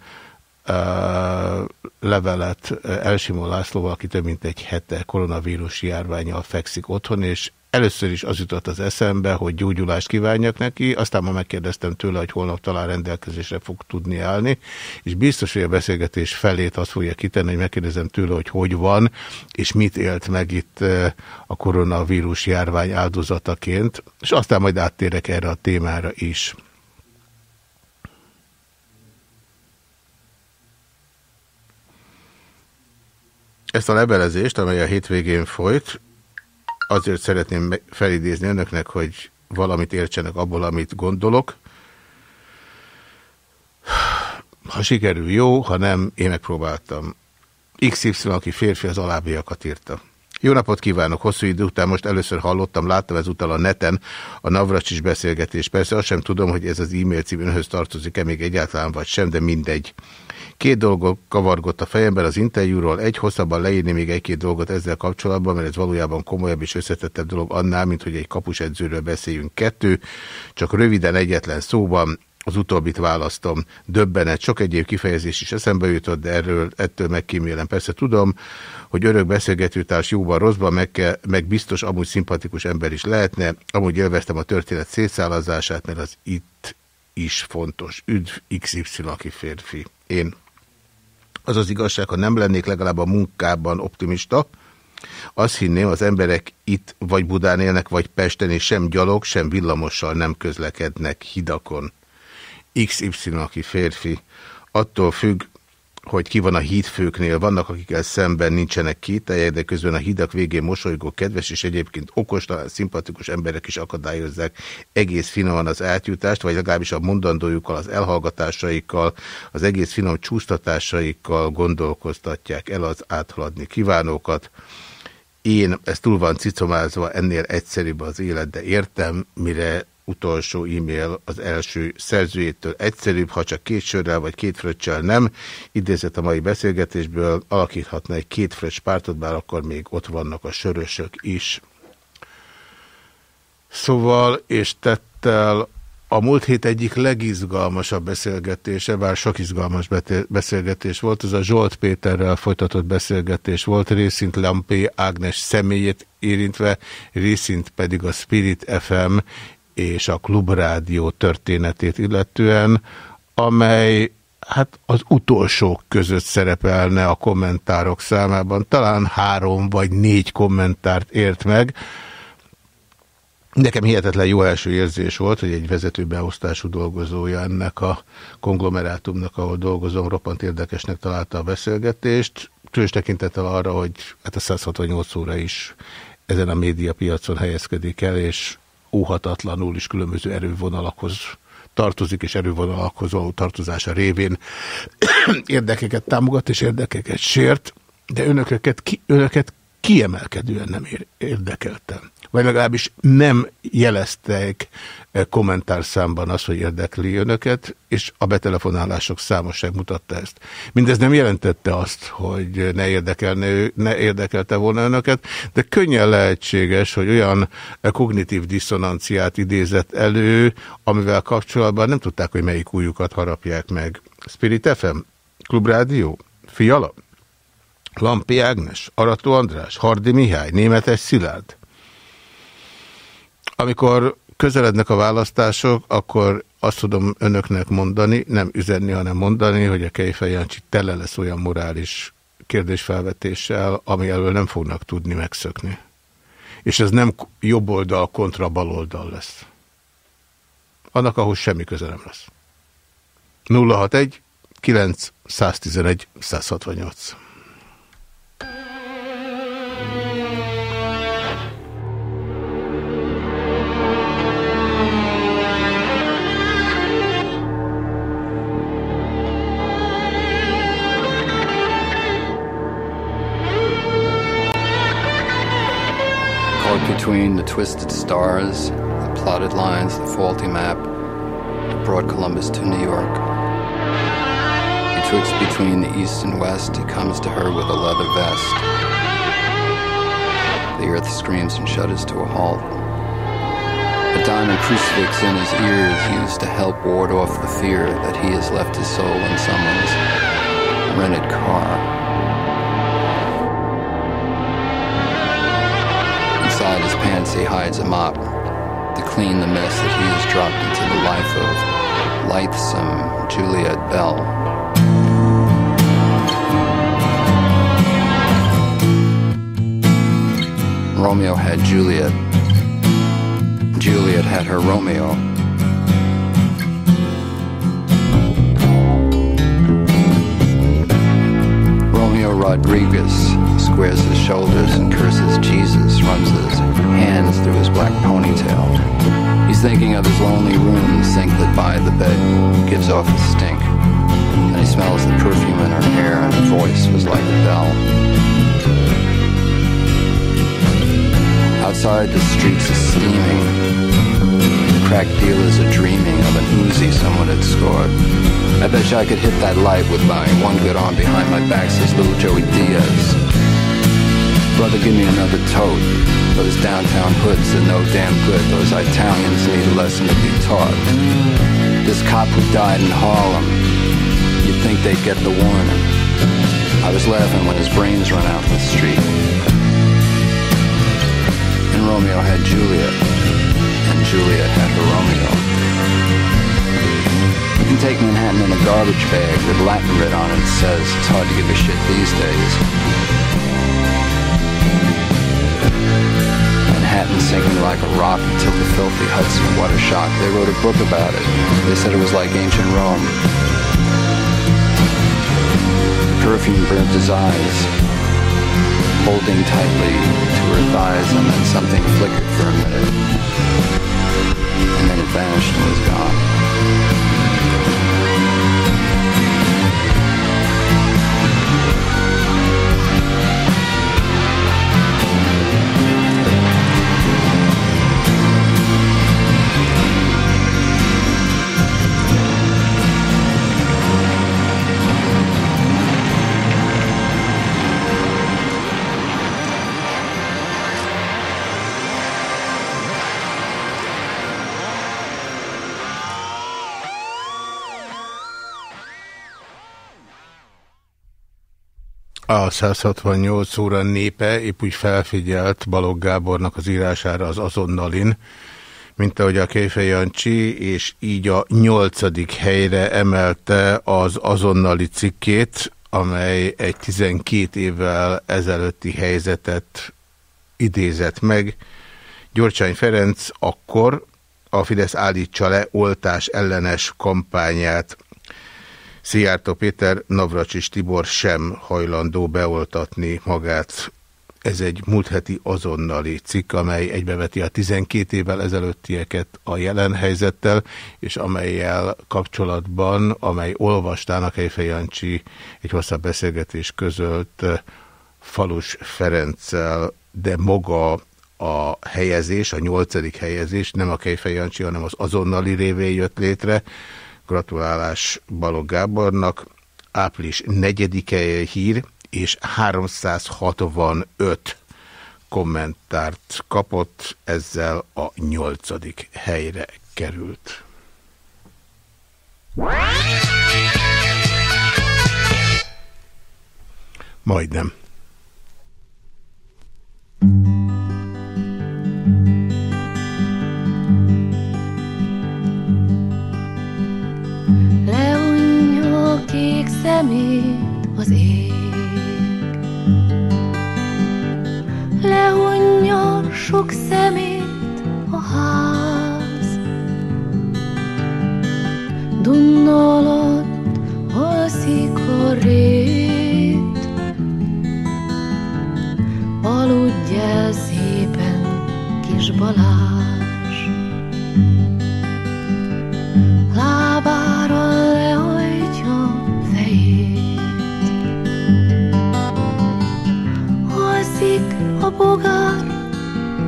uh, levelet Elsimó Lászlóval, aki több mint egy hete koronavírus járványal fekszik otthon, és Először is az jutott az eszembe, hogy gyógyulást kívánjak neki, aztán ma megkérdeztem tőle, hogy holnap talán rendelkezésre fog tudni állni, és biztos, hogy a beszélgetés felét azt fogja kitenni, hogy megkérdezem tőle, hogy hogy van, és mit élt meg itt eh, a koronavírus járvány áldozataként, és aztán majd áttérek erre a témára is. Ezt a levelezést, amely a hétvégén folyt, azért szeretném felidézni önöknek, hogy valamit értsenek abból, amit gondolok. Ha sikerül, jó, ha nem, én megpróbáltam. XY, aki férfi, az alábbiakat írta. Jó napot kívánok! Hosszú idő után most először hallottam, láttam ezúttal a neten a Navracsis beszélgetés. Persze azt sem tudom, hogy ez az e-mail cím önhöz tartozik-e még egyáltalán vagy sem, de mindegy. Két dolgot kavargott a fejemben az interjúról, egy hosszabban leírni még egy-két dolgot ezzel kapcsolatban, mert ez valójában komolyabb és összetettebb dolog annál, mint hogy egy kapusedzőről beszéljünk. Kettő, csak röviden egyetlen szóban, az utóbbit választom. Döbbenet, sok egyéb kifejezés is eszembe jutott, de erről, ettől megkímélem. Persze tudom, hogy örök beszélgetőtárs jóban, rosszban, meg, kell, meg biztos amúgy szimpatikus ember is lehetne. Amúgy élveztem a történet szétszálazását, mert az itt is fontos. Üdv XY, aki férfi. Én. Az az igazság, ha nem lennék legalább a munkában optimista, azt hinném, az emberek itt vagy Budán élnek, vagy Pesten, és sem gyalog, sem villamossal nem közlekednek hidakon. XY, aki férfi, attól függ, hogy ki van a hídfőknél, vannak, akikkel szemben nincsenek kételjek, de közben a hidak végén mosolygó, kedves és egyébként okos, talán szimpatikus emberek is akadályozzák egész finoman az átjutást, vagy legalábbis a mondandójukkal, az elhallgatásaikkal, az egész finom csúsztatásaikkal gondolkoztatják el az áthaladni kívánókat. Én, ez túl van cicomázva, ennél egyszerűbb az élet, de értem, mire utolsó e-mail az első szerzőjétől egyszerűbb, ha csak két sörrel vagy két fröccsel nem. Idézett a mai beszélgetésből, alakíthatna egy két fröccs pártot, bár akkor még ott vannak a sörösök is. Szóval, és tettel a múlt hét egyik legizgalmasabb beszélgetése, bár sok izgalmas beszélgetés volt, az a Zsolt Péterrel folytatott beszélgetés volt, részint Lampé Ágnes személyét érintve, részint pedig a Spirit FM és a klubrádió történetét illetően, amely hát az utolsók között szerepelne a kommentárok számában. Talán három vagy négy kommentárt ért meg. Nekem hihetetlen jó első érzés volt, hogy egy vezetőbeosztású dolgozója ennek a konglomerátumnak, ahol dolgozom, roppant érdekesnek találta a beszélgetést. Különös tekintettel arra, hogy hát a 168 óra is ezen a médiapiacon helyezkedik el, és óhatatlanul is különböző erővonalakhoz tartozik, és erővonalakhoz való tartozása révén érdekeket támogat és érdekeket sért, de önöket, ki, önöket kiemelkedően nem érdekeltem vagy legalábbis nem jeleztek eh, kommentárszámban azt, hogy érdekli önöket, és a betelefonálások számosság mutatta ezt. Mindez nem jelentette azt, hogy ne, érdekelne, ne érdekelte volna önöket, de könnyen lehetséges, hogy olyan eh, kognitív diszonanciát idézett elő, amivel kapcsolatban nem tudták, hogy melyik újukat harapják meg. Spirit FM? Klubrádió? Fiala? Lampi Ágnes? Arató András? Hardi Mihály? Németes Szilárd? Amikor közelednek a választások, akkor azt tudom önöknek mondani, nem üzenni, hanem mondani, hogy a Kejfej Jancsi tele lesz olyan morális kérdésfelvetéssel, ami elől nem fognak tudni megszökni. És ez nem jobb oldal kontra bal oldal lesz. Annak ahhoz semmi köze nem lesz. 061 9 111 168 twisted stars, the plotted lines, the faulty map that brought Columbus to New York. betwixt between the east and west, he comes to her with a leather vest. The earth screams and shudders to a halt. A diamond crucifix in his ears used to help ward off the fear that he has left his soul in someone's rented car. He hides a mop to clean the mess that he has dropped into the life of lithesome Juliet Bell. Romeo had Juliet. Juliet had her Romeo. Romeo Rodriguez squares his shoulders and curses Jesus, runs his hands through his black ponytail. He's thinking of his lonely room, the sink that by the bed gives off a stink. And he smells the perfume in her hair, and her voice was like a bell. Outside, the streets are steaming. Crack dealers are dreaming of an Uzi someone had scored. I bet you I could hit that light with my one good arm behind my back, says little Joey Diaz. Brother, give me another tote. Those downtown hoods are no damn good. Those Italians need a lesson to be taught. This cop who died in Harlem, you'd think they'd get the warning. I was laughing when his brains run out in the street. And Romeo had Juliet, and Juliet had her Romeo. You can take Manhattan in a garbage bag with Latin writ on it says it's hard to give a shit these days. Manhattan sinking like a rock until the filthy Hudson water shock. They wrote a book about it. They said it was like ancient Rome. Perfume burnt his eyes, holding tightly to her thighs, and then something flickered for a minute. And then it vanished and was gone. A 168 óra népe épp úgy felfigyelt Balogh Gábornak az írására az azonnalin, mint ahogy a Kéfe Jancsi, és így a nyolcadik helyre emelte az azonnali cikkét, amely egy 12 évvel ezelőtti helyzetet idézett meg. Gyurcsány Ferenc akkor a Fidesz állítsa le oltás ellenes kampányát. Szijjártó Péter, Navracsis Tibor sem hajlandó beoltatni magát. Ez egy múlt heti azonnali cikk, amely egybeveti a 12 évvel ezelőttieket a jelen helyzettel, és amelyel kapcsolatban, amely olvastának Ejfe Jancsi egy hosszabb beszélgetés közölt Falus Ferenccel, de maga a helyezés, a nyolcadik helyezés, nem a Kejfej Jancsi, hanem az azonnali révén jött létre, Gratulálás Balogh Gábornak. Április 4-e hír, és 365 kommentárt kapott, ezzel a nyolcadik helyre került. Majdnem. Leunja szemét az ég. Lehunja sok szemét a ház. Dunna alatt alszik a rét. Aludj el szépen, kis Balázs. Lábára Bogar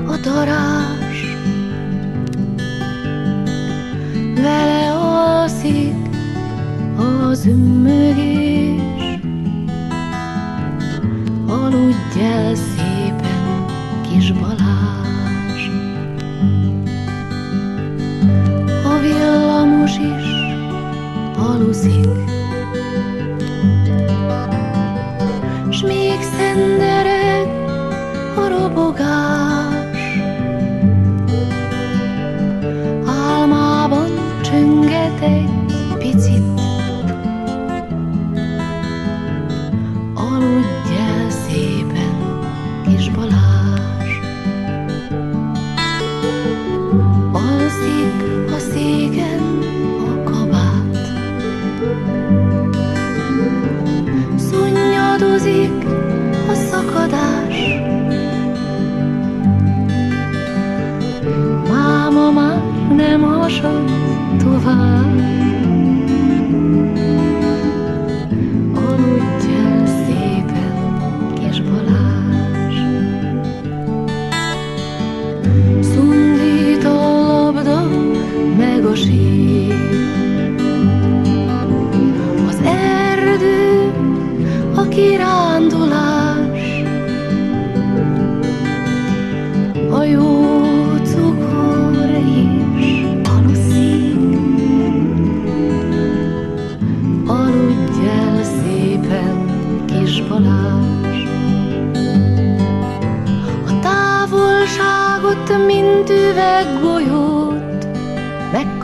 a darás. Vele alszik az ümmögés. Aludj el szépen, kis Balázs. A villamos is aluszik S még szendel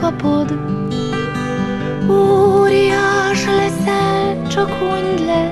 megkapod. Óriás leszel, csak hunyd le,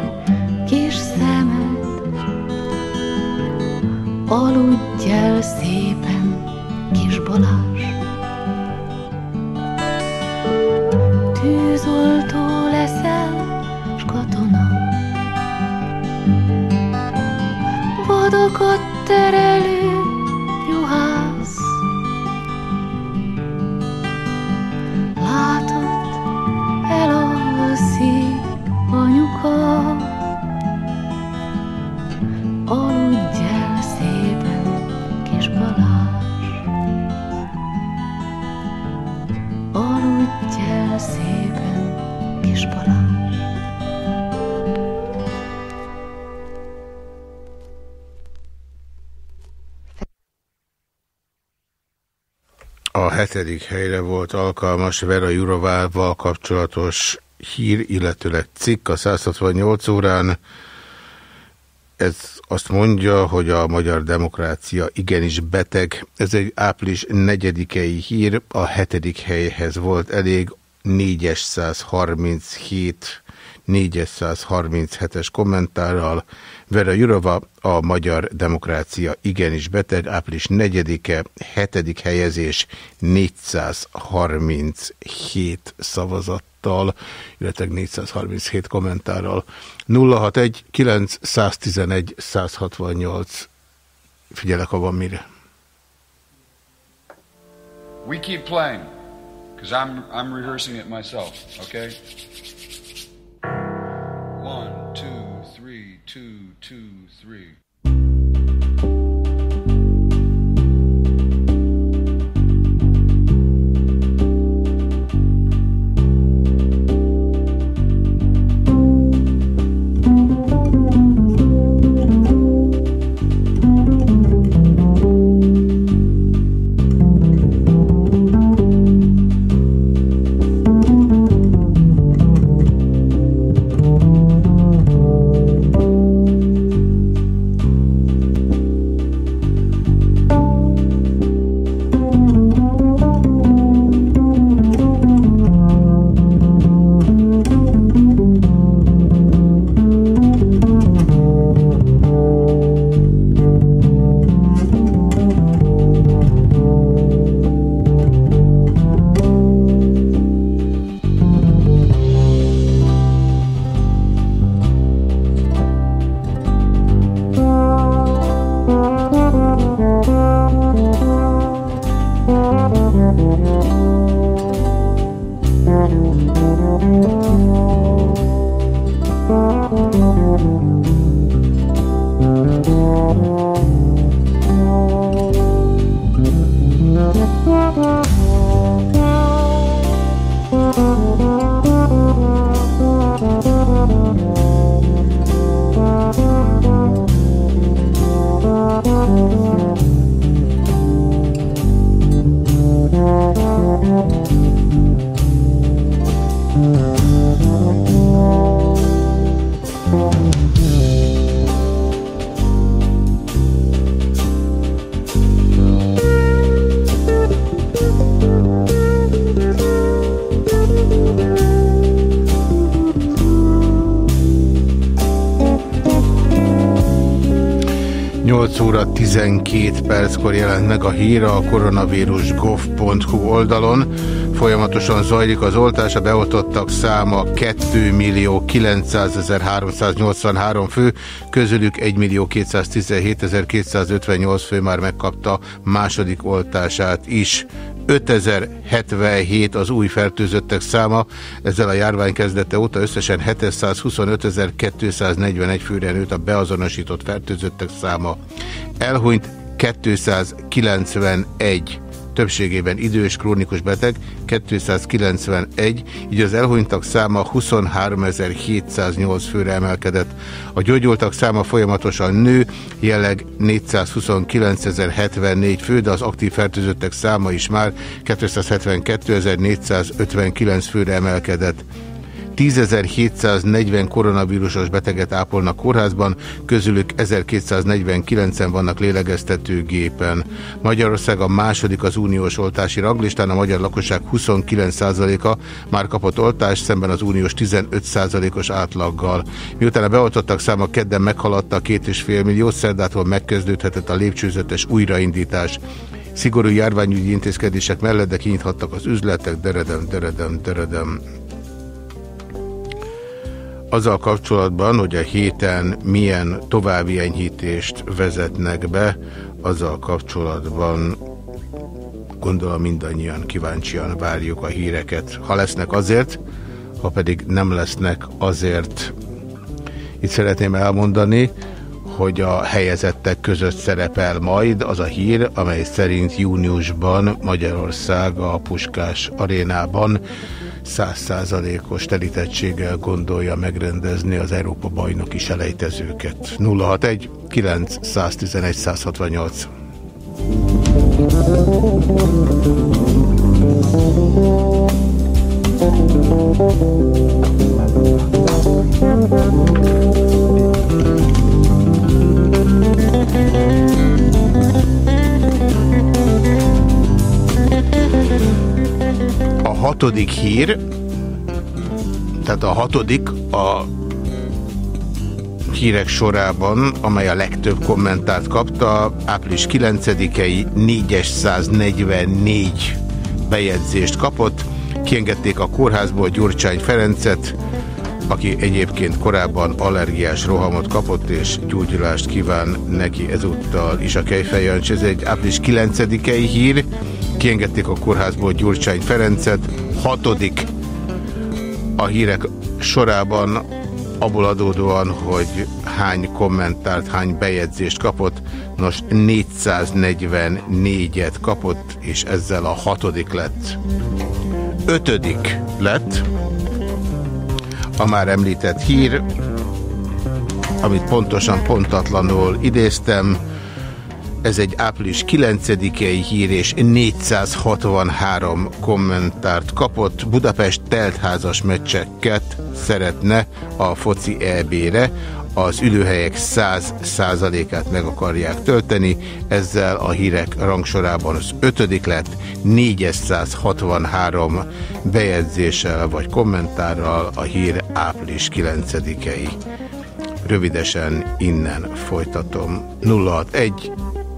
hetedik helyre volt alkalmas Vera Jurovával kapcsolatos hír, illetőleg cikk a 168 órán. Ez azt mondja, hogy a magyar demokrácia igenis beteg. Ez egy április negyedikei hír, a hetedik helyhez volt elég 437 437-es kommentárral. Vera Jurova, a magyar demokrácia igenis beteg, április 4-e, 7. helyezés 437 szavazattal, illetve 437 kommentárral. 061 911 168 Figyelek, ha van mire. We keep playing because I'm I'm rehearsing it myself. Okay. One, two, three, two, two, three. 12 perckor jelent meg a hír a koronavírus.gov.hu oldalon. Folyamatosan zajlik az oltás, a beoltottak száma 2 millió 900 383 fő, közülük 1 millió 217 258 fő már megkapta második oltását is. 5077 az új fertőzöttek száma, ezzel a járvány kezdete óta összesen 725.241 főre nőtt a beazonosított fertőzöttek száma. Elhunyt 291 többségében idős, krónikus beteg, 291, így az elhunytak száma 23.708 főre emelkedett. A gyógyultak száma folyamatosan nő, jelleg 429.074 fő, de az aktív fertőzöttek száma is már 272.459 főre emelkedett. 10.740 koronavírusos beteget ápolnak kórházban, közülük 1249-en vannak lélegeztetőgépen. Magyarország a második az uniós oltási raglistán, a magyar lakosság 29%-a már kapott oltást, szemben az uniós 15%-os átlaggal. Miután a beoltottak száma kedden meghaladta a 2,5 millió, szerdától megkezdődhetett a lépcsőzetes újraindítás. Szigorú járványügyi intézkedések mellett, de kinyithattak az üzletek, deredem, deredem, deredem azzal kapcsolatban, hogy a héten milyen további enyhítést vezetnek be, azzal kapcsolatban gondolom mindannyian kíváncsian várjuk a híreket. Ha lesznek azért, ha pedig nem lesznek azért. Itt szeretném elmondani, hogy a helyezettek között szerepel majd az a hír, amely szerint júniusban Magyarország a Puskás arénában százszázalékos telítettséggel gondolja megrendezni az Európa bajnoki selejtezőket. 061 911 168 A hatodik hír, tehát a hatodik a hírek sorában, amely a legtöbb kommentárt kapta, április 9-i 444 bejegyzést kapott. Kiengedték a kórházból Gyurcsány Ferencet, aki egyébként korábban allergiás rohamot kapott, és gyógyulást kíván neki ezúttal is a Kejfejancs. Ez egy április 9-i hír. Kiengedték a kórházból Gyurcsány Ferencet. Hatodik a hírek sorában abból adódóan, hogy hány kommentárt, hány bejegyzést kapott. Nos, 444-et kapott, és ezzel a hatodik lett. Ötödik lett a már említett hír, amit pontosan pontatlanul idéztem, ez egy április 9-i hír, és 463 kommentárt kapott. Budapest teltházas meccseket szeretne a foci EB-re. Az ülőhelyek 100%-át meg akarják tölteni, ezzel a hírek rangsorában az ötödik lett, 463 bejegyzéssel vagy kommentárral a hír április 9-i. Rövidesen innen folytatom. 061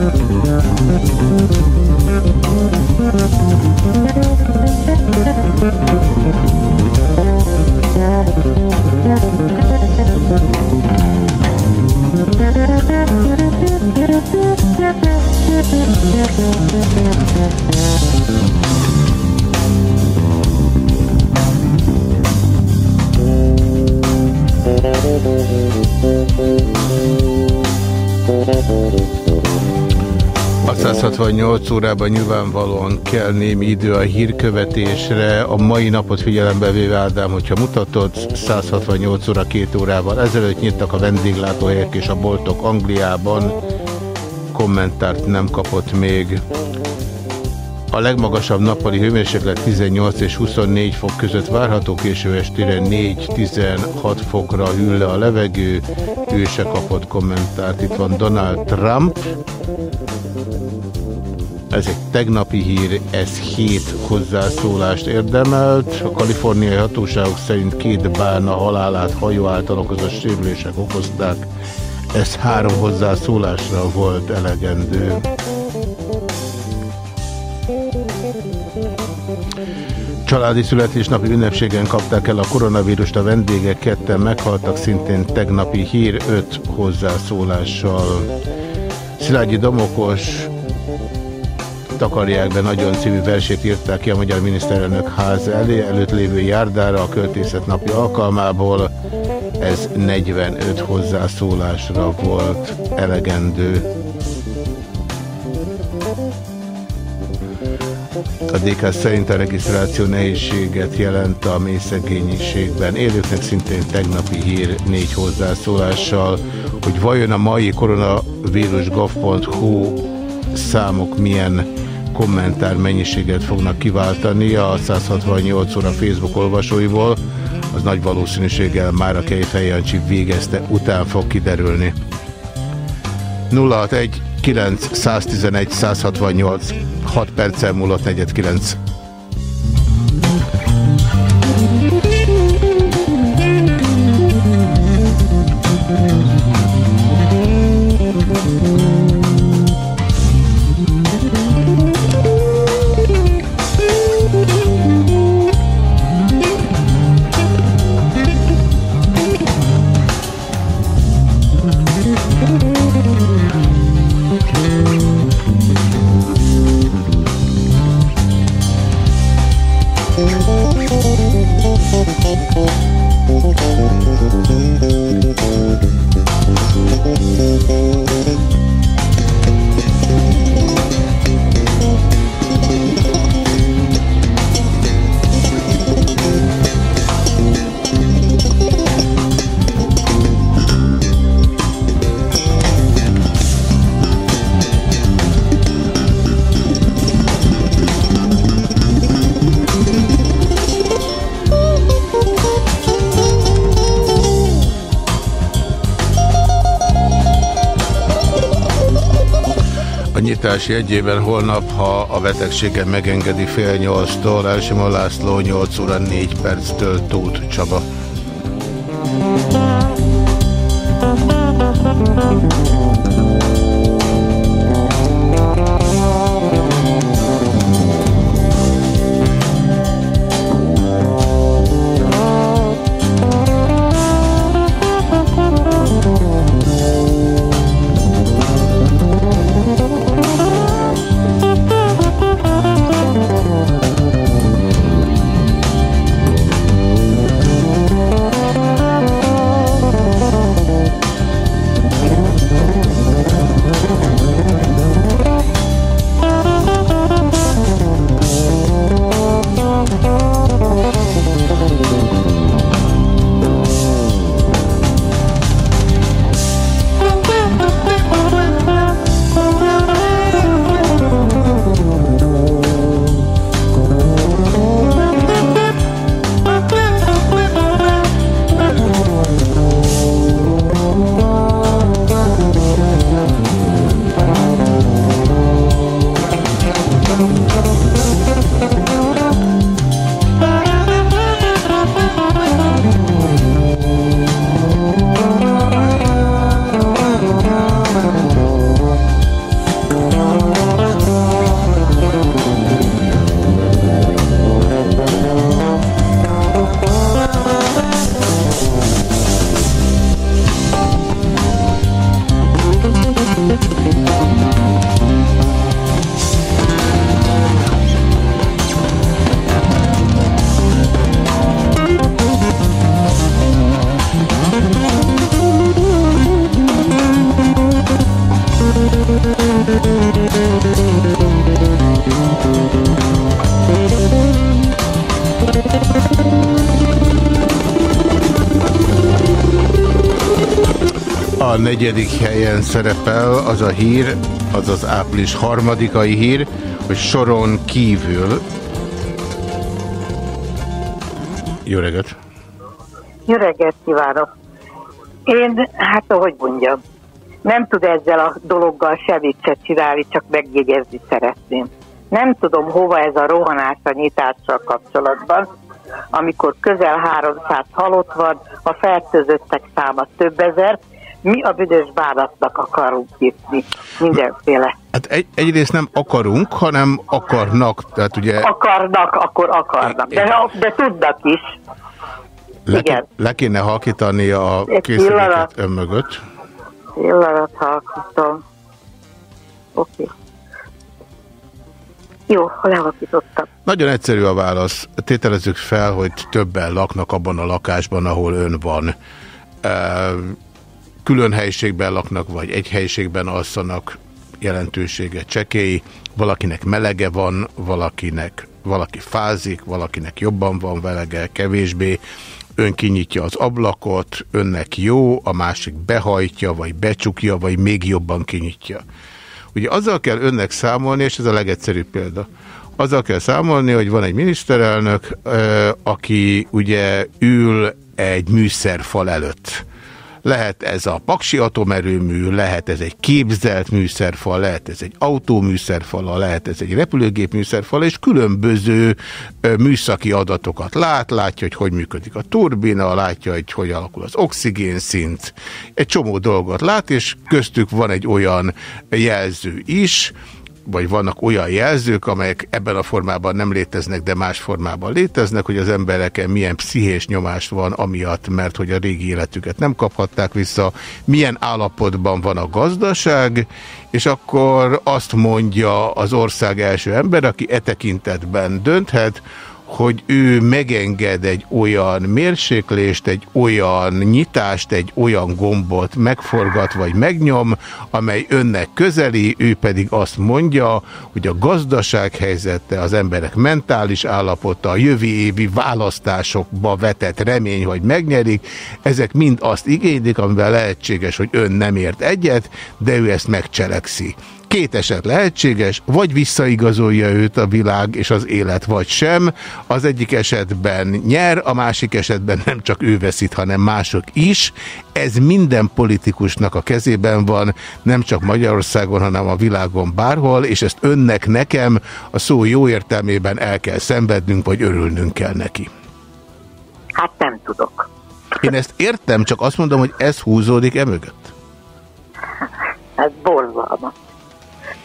168 órában nyilvánvalóan kell némi idő a hírkövetésre. A mai napot figyelembe véve Ádám, hogyha mutatod, 168 óra két órával ezelőtt nyitnak a vendéglátóhelyek és a boltok Angliában, kommentárt nem kapott még. A legmagasabb nappali hőmérséklet 18 és 24 fok között várható, késő estére 4-16 fokra hűl le a levegő. Ő se kapott kommentárt. Itt van Donald Trump. Ez egy tegnapi hír, ez hét hozzászólást érdemelt. A kaliforniai hatóságok szerint két bárna halálát hajó által okozott sérülések okozták. Ez három hozzászólásra volt elegendő. Családi születésnapi ünnepségen kapták el a koronavírust a vendégek, ketten meghaltak, szintén tegnapi hír, öt hozzászólással. Szilágyi Domokos takarják be nagyon című versét írták ki a magyar miniszterelnök ház elé, előtt lévő járdára a költészet napi alkalmából. Ez 45 hozzászólásra volt elegendő. A DK szerint a regisztráció nehézséget jelent a mély szegénységben élőknek, szintén tegnapi hír négy hozzászólással, hogy vajon a mai koronavírus.gov.hu számok milyen kommentár mennyiséget fognak kiváltani a 168 óra Facebook olvasóiból, az nagy valószínűséggel már a Kejfej végezte, után fog kiderülni. 061 9 111 168 6 perccel múlott 49. Nyitás jegyében holnap, ha a betegsége megengedi fél nyolctól, Elsimo László 8 óra 4 perctől Tóth Csaba. Negyedik helyen szerepel az a hír, az az április harmadikai hír, hogy soron kívül... Jó reggelt! Jó reggelt kívánok! Én, hát ahogy mondjam, nem tud ezzel a dologgal semmit se csinálni, csak megjegyezni szeretném. Nem tudom, hova ez a rohanás a nyitással kapcsolatban, amikor közel 300 halott van, a fertőzöttek száma több ezer, mi a büdös bánatnak akarunk írni, mindenféle. Hát egy, egyrészt nem akarunk, hanem akarnak. Tehát ugye Akarnak, akkor akarnak, de, de tudnak is. le, igen. le kéne halkítani a készüléket ön mögött. Pillanat, halkítom. Oké. Jó, lehalkítottam. Nagyon egyszerű a válasz. Tételezzük fel, hogy többen laknak abban a lakásban, ahol ön van. Külön helyiségben laknak, vagy egy helyiségben alszanak, jelentősége csekély. Valakinek melege van, valakinek valaki fázik, valakinek jobban van velege, kevésbé. Ön kinyitja az ablakot, önnek jó, a másik behajtja, vagy becsukja, vagy még jobban kinyitja. Ugye azzal kell önnek számolni, és ez a legegyszerűbb példa. Azzal kell számolni, hogy van egy miniszterelnök, aki ugye ül egy műszerfal előtt. Lehet ez a paksi atomerőmű, lehet ez egy képzelt műszerfal, lehet ez egy autóműszerfala, lehet ez egy repülőgép műszerfal, és különböző műszaki adatokat lát, látja, hogy hogy működik a turbina, látja, hogy hogy alakul az oxigénszint, egy csomó dolgot lát, és köztük van egy olyan jelző is, vagy vannak olyan jelzők, amelyek ebben a formában nem léteznek, de más formában léteznek, hogy az embereken milyen pszichés nyomást van amiatt, mert hogy a régi életüket nem kaphatták vissza, milyen állapotban van a gazdaság, és akkor azt mondja az ország első ember, aki e tekintetben dönthet, hogy ő megenged egy olyan mérséklést, egy olyan nyitást, egy olyan gombot megforgat vagy megnyom, amely önnek közeli, ő pedig azt mondja, hogy a gazdaság helyzete, az emberek mentális állapota, a jövő évi választásokba vetett remény, hogy megnyerik, ezek mind azt igénylik, amivel lehetséges, hogy ön nem ért egyet, de ő ezt megcselekszi. Két eset lehetséges, vagy visszaigazolja őt a világ és az élet, vagy sem. Az egyik esetben nyer, a másik esetben nem csak ő veszít, hanem mások is. Ez minden politikusnak a kezében van, nem csak Magyarországon, hanem a világon bárhol, és ezt önnek, nekem a szó jó értelmében el kell szenvednünk, vagy örülnünk kell neki. Hát nem tudok. Én ezt értem, csak azt mondom, hogy ez húzódik emögött. Ez borzalmas.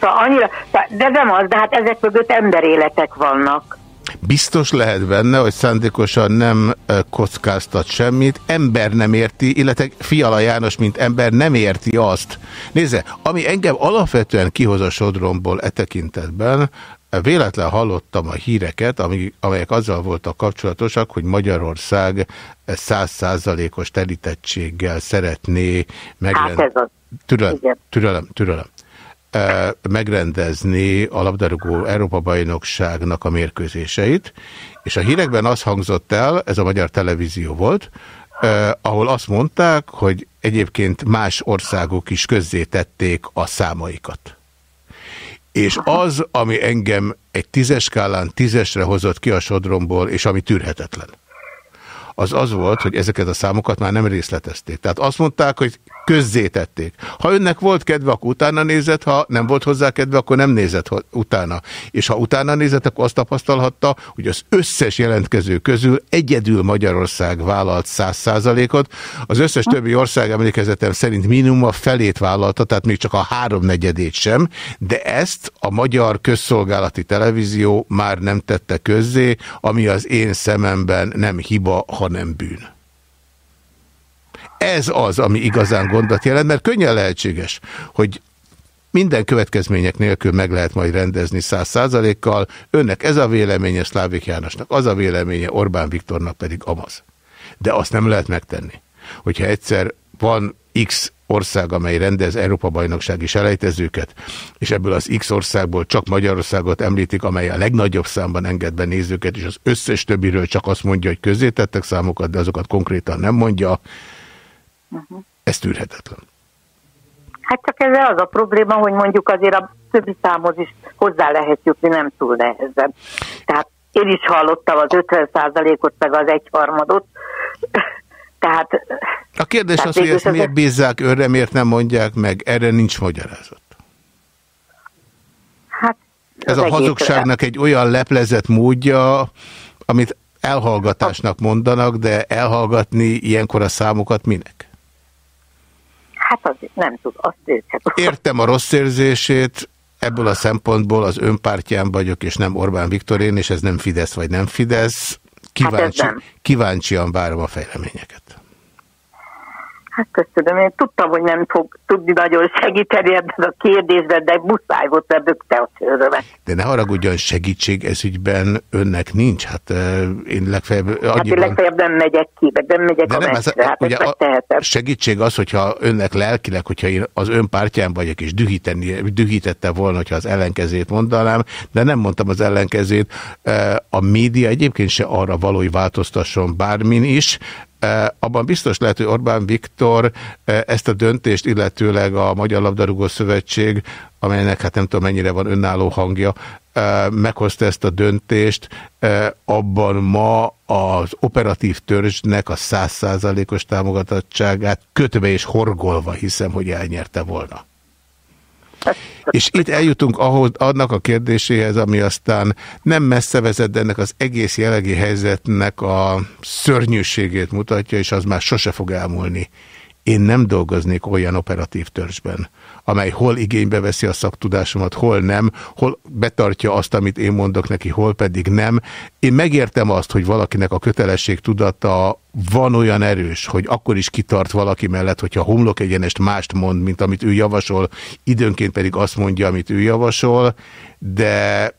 Szóval annyira, de nem az, de hát ezek mögött emberéletek vannak. Biztos lehet benne, hogy szándékosan nem ö, kockáztat semmit, ember nem érti, illetve Fiala János, mint ember nem érti azt. Nézze, ami engem alapvetően kihoz a sodromból e tekintetben, véletlen hallottam a híreket, amelyek azzal voltak kapcsolatosak, hogy Magyarország százszázalékos telítettséggel szeretné megrendezni. Hát ez az. Türelem, Igen. türelem, türelem. Megrendezni a labdarúgó Európa-bajnokságnak a mérkőzéseit, és a hírekben az hangzott el, ez a magyar televízió volt, ahol azt mondták, hogy egyébként más országok is közzétették a számaikat. És az, ami engem egy tízes skálán tízesre hozott ki a sodromból, és ami tűrhetetlen, az az volt, hogy ezeket a számokat már nem részletezték. Tehát azt mondták, hogy közzétették. Ha önnek volt kedve, akkor utána nézett, ha nem volt hozzá kedve, akkor nem nézett utána. És ha utána nézett, akkor azt tapasztalhatta, hogy az összes jelentkező közül egyedül Magyarország vállalt 100%-ot, az összes többi ország emlékezetem szerint minimum a felét vállalta, tehát még csak a háromnegyedét sem, de ezt a magyar közszolgálati televízió már nem tette közzé, ami az én szememben nem hiba, hanem bűn. Ez az, ami igazán gondot jelent, mert könnyen lehetséges, hogy minden következmények nélkül meg lehet majd rendezni száz százalékkal. Önnek ez a véleménye, Szlávik Jánosnak az a véleménye, Orbán Viktornak pedig amaz. De azt nem lehet megtenni. Hogyha egyszer van X ország, amely rendez Európa-bajnoksági selejtezőket, és ebből az X országból csak Magyarországot említik, amely a legnagyobb számban enged be nézőket, és az összes többiről csak azt mondja, hogy közzétettek számokat, de azokat konkrétan nem mondja, ez tűrhetetlen. Hát csak ezzel az a probléma, hogy mondjuk azért a többi számhoz is hozzá lehet jutni, nem túl nehezen. Tehát én is hallottam az 50%-ot, meg az egyharmadot. Tehát... A kérdés tehát az, hogy ezt miért bízzák önre, miért nem mondják meg, erre nincs magyarázat. Hát, Ez a hazugságnak egy olyan leplezett módja, amit elhallgatásnak mondanak, de elhallgatni ilyenkor a számokat minek? Hát azért nem tud, azt értsek. Értem a rossz érzését, ebből a szempontból az önpártyán vagyok, és nem Orbán Viktorén, és ez nem Fidesz vagy nem Fidesz. Kíváncsi, nem. kíváncsian várom a fejleményeket. Hát köszönöm, én tudtam, hogy nem fog tudni nagyon segíteni ebben a kérdésben, de muszáj volt, mert bökte a csőrömet. De ne haragudjon, segítség ezügyben önnek nincs. Hát eh, én legfeljebb Hát én annyiban... legfeljebb nem megyek ki, meg nem megyek De a nem, ez, meccsre, hát ugye ezt a segítség az, hogyha önnek lelkileg, hogyha én az ön pártján vagyok, és dühíteni, dühítette volna, hogyha az ellenkezét mondanám, de nem mondtam az ellenkezét. Eh, A média egyébként se arra való, hogy változtasson bármin is. Eh, Abban biztos lehet, hogy Orbán Viktor eh, ezt a döntést, illetőleg a Magyar Labdarúgó Szövetség, amelynek hát nem tudom mennyire van önálló hangja, eh, meghozta ezt a döntést, abban ma az operatív törzsnek a százszázalékos támogatottságát kötve és horgolva hiszem, hogy elnyerte volna. És itt eljutunk ahhoz, annak a kérdéséhez, ami aztán nem messze vezet, ennek az egész jelenlegi helyzetnek a szörnyűségét mutatja, és az már sose fog elmúlni. Én nem dolgoznék olyan operatív törzsben, amely hol igénybe veszi a szaktudásomat, hol nem, hol betartja azt, amit én mondok neki, hol pedig nem. Én megértem azt, hogy valakinek a kötelesség tudata van olyan erős, hogy akkor is kitart valaki mellett, hogyha homlok egyenest mást mond, mint amit ő javasol, időnként pedig azt mondja, amit ő javasol, de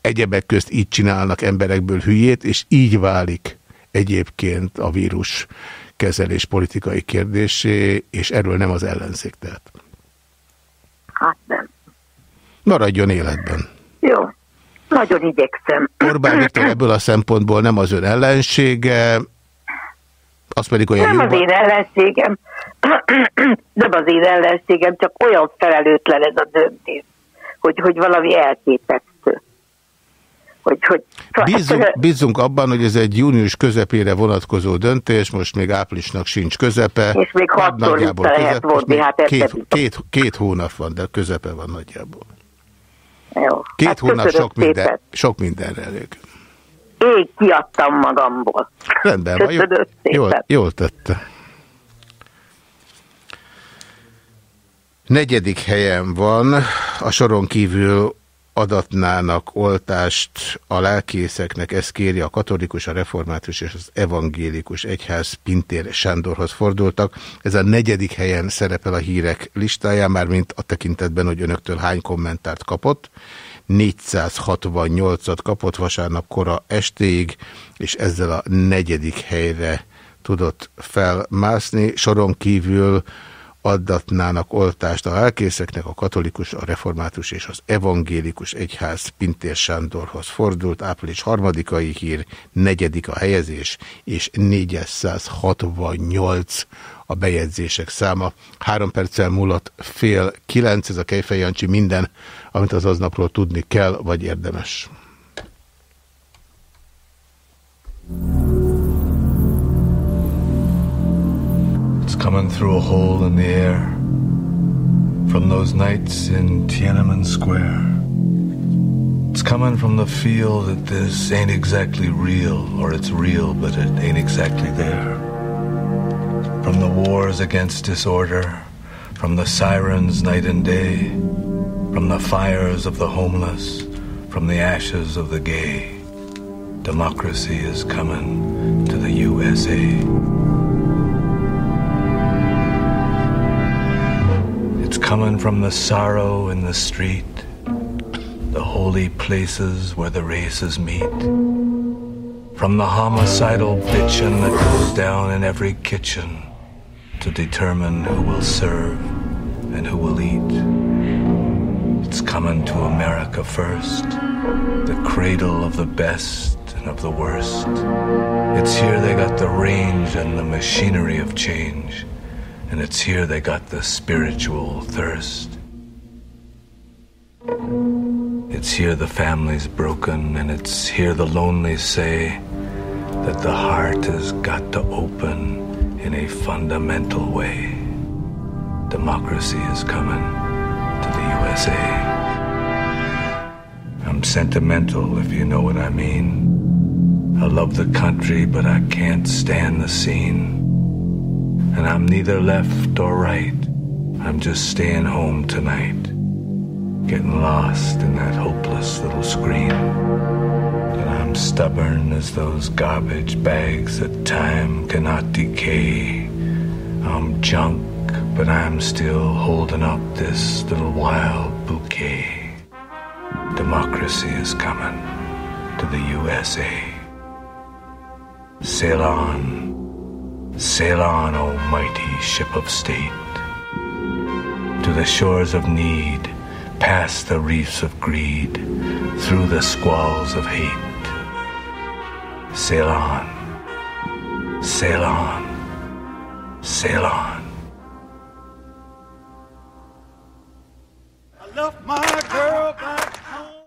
egyebek közt így csinálnak emberekből hülyét, és így válik egyébként a vírus kezelés politikai kérdésé, és erről nem az ellenzék tehet. Hát nem. Maradjon életben. Jó, nagyon igyekszem. Orbán Viktor ebből a szempontból nem az ön ellensége, az pedig olyan Nem az jobban... én ellenségem, nem az én ellenségem, csak olyan felelőtlen ez a döntés, hogy, hogy valami elképesztő. Hogy, hogy, szóval Bízzunk, ezt- bízzunk abban, hogy ez egy június közepére vonatkozó döntés, most még áprilisnak sincs közepe. És még nagyjából vissza lehet még hát két, két, két hónap van, de közepe van nagyjából. Jó. Két Hát hónap sok, minden, szépen. sok mindenre elég. Én kiadtam magamból. Rendben van, jó, Köszönöm szépen. jól, jól tette. Negyedik helyen van, a soron kívül adatnának oltást a lelkészeknek, ezt kéri a katolikus, a református és az evangélikus egyház Pintér Sándorhoz fordultak. Ez a negyedik helyen szerepel a hírek listáján, már mint a tekintetben, hogy önöktől hány kommentárt kapott. 468-at kapott vasárnap kora estéig, és ezzel a negyedik helyre tudott felmászni. Soron kívül adatnának oltást a lelkészeknek, a katolikus, a református és az evangélikus egyház Pintér Sándorhoz fordult. Április harmadikai hír, negyedik a helyezés, és 468 a bejegyzések száma. Három perccel múlott fél kilenc, ez a Kejfej Jancsi minden, amit az aznapról tudni kell, vagy érdemes. It's coming through a hole in the air from those nights in Tiananmen Square. It's coming from the feel that this ain't exactly real, or it's real, but it ain't exactly there. From the wars against disorder, from the sirens night and day, from the fires of the homeless, from the ashes of the gay. Democracy is coming to the USA. Coming from the sorrow in the street, the holy places where the races meet. From the homicidal bitchin' that goes down in every kitchen to determine who will serve and who will eat. It's coming to America first, the cradle of the best and of the worst. It's here they got the range and the machinery of change. And it's here they got the spiritual thirst. It's here the family's broken, and it's here the lonely say that the heart has got to open in a fundamental way. Democracy is coming to the USA. I'm sentimental, if you know what I mean. I love the country, but I can't stand the scene. And I'm neither left or right. I'm just staying home tonight, getting lost in that hopeless little screen. And I'm stubborn as those garbage bags that time cannot decay. I'm junk, but I'm still holding up this little wild bouquet. Democracy is coming to the USA. Sail on, sail on, O mighty ship of state, to the shores of need, past the reefs of greed, through the squalls of hate. Sail on, sail on, sail on. I left my girl back home.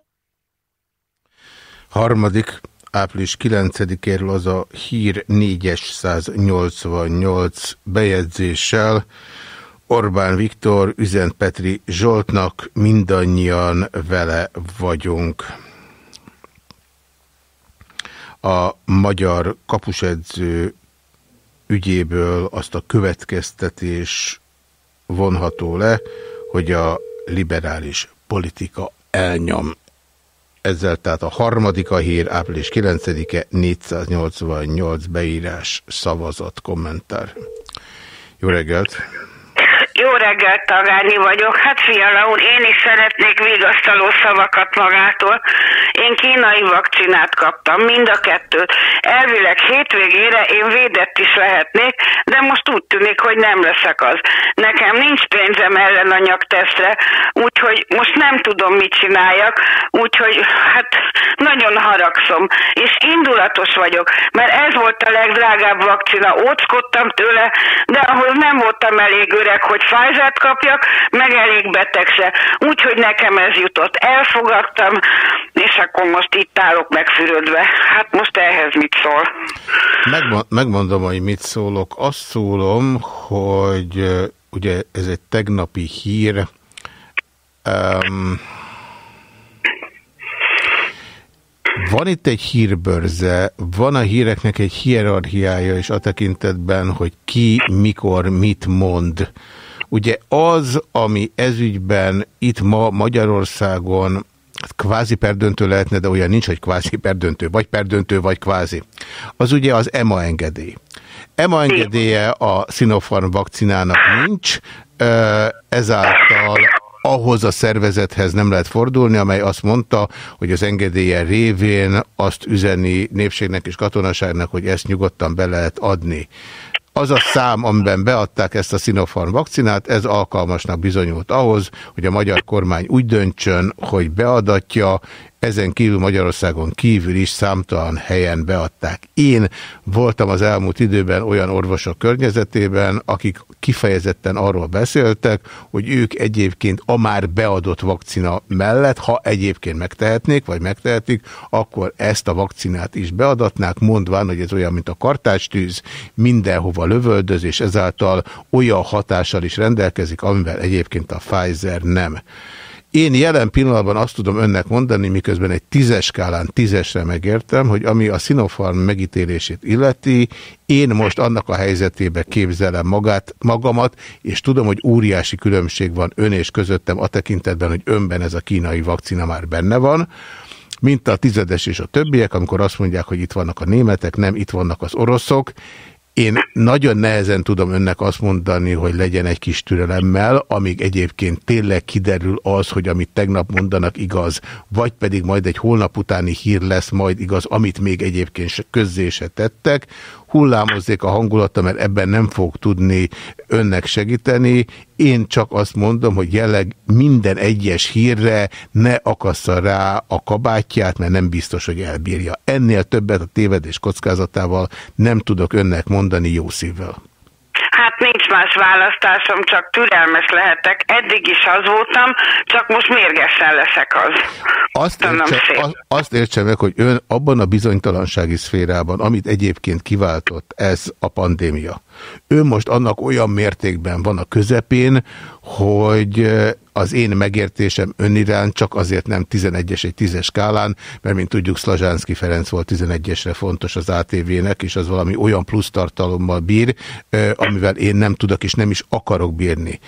Harmadik, április 9-éről az a hír 488 bejegyzéssel. Orbán Viktor üzent Petri Zsoltnak, mindannyian vele vagyunk. A magyar kapusedző ügyéből azt a következtetés vonható le, hogy a liberális politika elnyom. Ezzel tehát a harmadik a hír, április 9-e 488 beírás, szavazat, kommentár. Jó reggelt! Jó reggelt, Tagányi vagyok. Hát fiala úr, én is szeretnék vigasztaló szavakat magától. Én kínai vakcinát kaptam, mind a kettőt. Elvileg hétvégére én védett is lehetnék, de most úgy tűnik, hogy nem leszek az. Nekem nincs pénzem ellenanyagtesztre, úgyhogy most nem tudom, mit csináljak, úgyhogy hát nagyon haragszom. És indulatos vagyok, mert ez volt a legdrágább vakcina. Óckodtam tőle, de ahhoz nem voltam elég öreg, hogy Pfizer-t kapjak, meg elég beteg se. Úgyhogy nekem ez jutott. Elfogadtam, és akkor most itt állok megfürödve. Hát most ehhez mit szól? Megmond, megmondom, hogy mit szólok. Azt szólom, hogy ugye ez egy tegnapi hír. Um, Van itt egy hírbörze, van a híreknek egy hierarchiája is a tekintetben, hogy ki, mikor, mit mond. Ugye az, ami ezügyben itt ma Magyarországon kvázi perdöntő lehetne, de olyan nincs, hogy kvázi perdöntő, vagy perdöntő, vagy kvázi. Az ugye az EMA engedély. EMA engedélye a Sinopharm vakcinának nincs, ezáltal ahhoz a szervezethez nem lehet fordulni, amely azt mondta, hogy az engedélye révén azt üzeni népségnek és katonaságnak, hogy ezt nyugodtan be lehet adni. Az a szám, amiben beadták ezt a Sinopharm vakcinát, ez alkalmasnak bizonyult ahhoz, hogy a magyar kormány úgy döntsön, hogy beadatja, ezen kívül Magyarországon kívül is számtalan helyen beadták. Én voltam az elmúlt időben olyan orvosok környezetében, akik kifejezetten arról beszéltek, hogy ők egyébként a már beadott vakcina mellett, ha egyébként megtehetnék, vagy megtehetik, akkor ezt a vakcinát is beadatnák, mondván, hogy ez olyan, mint a kartástűz, mindenhova lövöldöz, és ezáltal olyan hatással is rendelkezik, amivel egyébként a Pfizer nem. Én jelen pillanatban azt tudom önnek mondani, miközben egy tízes skálán tízesre megértem, hogy ami a Sinopharm megítélését illeti, én most annak a helyzetébe képzelem magát, magamat, és tudom, hogy óriási különbség van ön és közöttem a tekintetben, hogy önben ez a kínai vakcina már benne van, mint a tizedes és a többiek, amikor azt mondják, hogy itt vannak a németek, nem, itt vannak az oroszok, én nagyon nehezen tudom önnek azt mondani, hogy legyen egy kis türelemmel, amíg egyébként tényleg kiderül az, hogy amit tegnap mondanak igaz, vagy pedig majd egy holnap utáni hír lesz majd igaz, amit még egyébként se tettek, hullámozzék a hangulata, mert ebben nem fog tudni önnek segíteni. Én csak azt mondom, hogy jelleg minden egyes hírre ne akassza rá a kabátját, mert nem biztos, hogy elbírja. Ennél többet a tévedés kockázatával nem tudok önnek mondani jó szívvel. Más választásom, csak türelmes lehetek. Eddig is az voltam, csak most mérgesen leszek az. Azt értse, az, azt értse meg, hogy ön abban a bizonytalansági szférában, amit egyébként kiváltott ez a pandémia, ő most annak olyan mértékben van a közepén, hogy az én megértésem ön iránt csak azért nem 11-es egy 10-es skálán, mert mint tudjuk Szlazsánszki Ferenc volt 11-esre fontos az ATV-nek, és az valami olyan plusz tartalommal bír, amivel én nem tudok és nem is akarok bírni.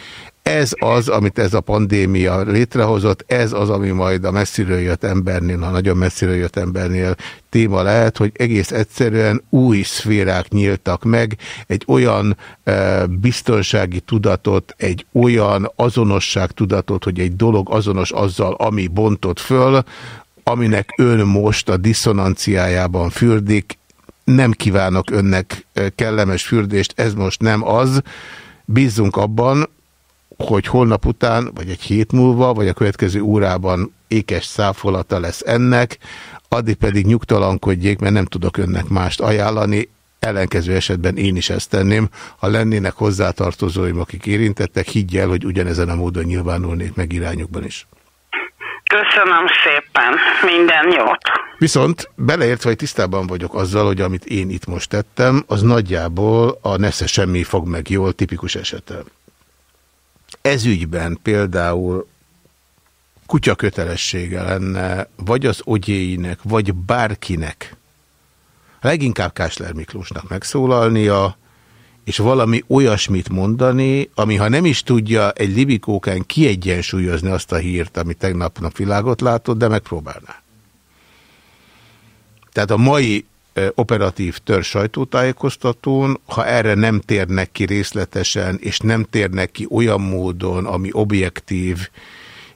Ez az, amit ez a pandémia létrehozott, ez az, ami majd a messziről jött embernél, ha nagyon messziről jött embernél téma lehet, hogy egész egyszerűen új szférák nyíltak meg, egy olyan e, biztonsági tudatot, egy olyan azonosság tudatot, hogy egy dolog azonos azzal, ami bontott föl, aminek ön most a diszonanciájában fürdik, nem kívánok önnek eh, kellemes fürdést, ez most nem az. Bízzunk abban, hogy holnap után, vagy egy hét múlva, vagy a következő órában ékes száfolata lesz ennek, addig pedig nyugtalankodjék, mert nem tudok önnek mást ajánlani, ellenkező esetben én is ezt tenném. Ha lennének hozzátartozóim, akik érintettek, higgy el, hogy ugyanezen a módon nyilvánulnék meg irányukban is. Köszönöm szépen, minden jót. Viszont beleértve, hogy tisztában vagyok azzal, hogy amit én itt most tettem, az nagyjából a nesze semmi fog meg jól tipikus esete. Ez ügyben például kutya kötelessége lenne, vagy az ogyéinek, vagy bárkinek, leginkább Kásler Miklósnak megszólalnia, és valami olyasmit mondani, ami ha nem is tudja egy libikókán kiegyensúlyozni azt a hírt, ami tegnap napvilágot látott, de megpróbálná. Tehát a mai operatív törzs sajtótájékoztatón, ha erre nem térnek ki részletesen, és nem térnek ki olyan módon, ami objektív,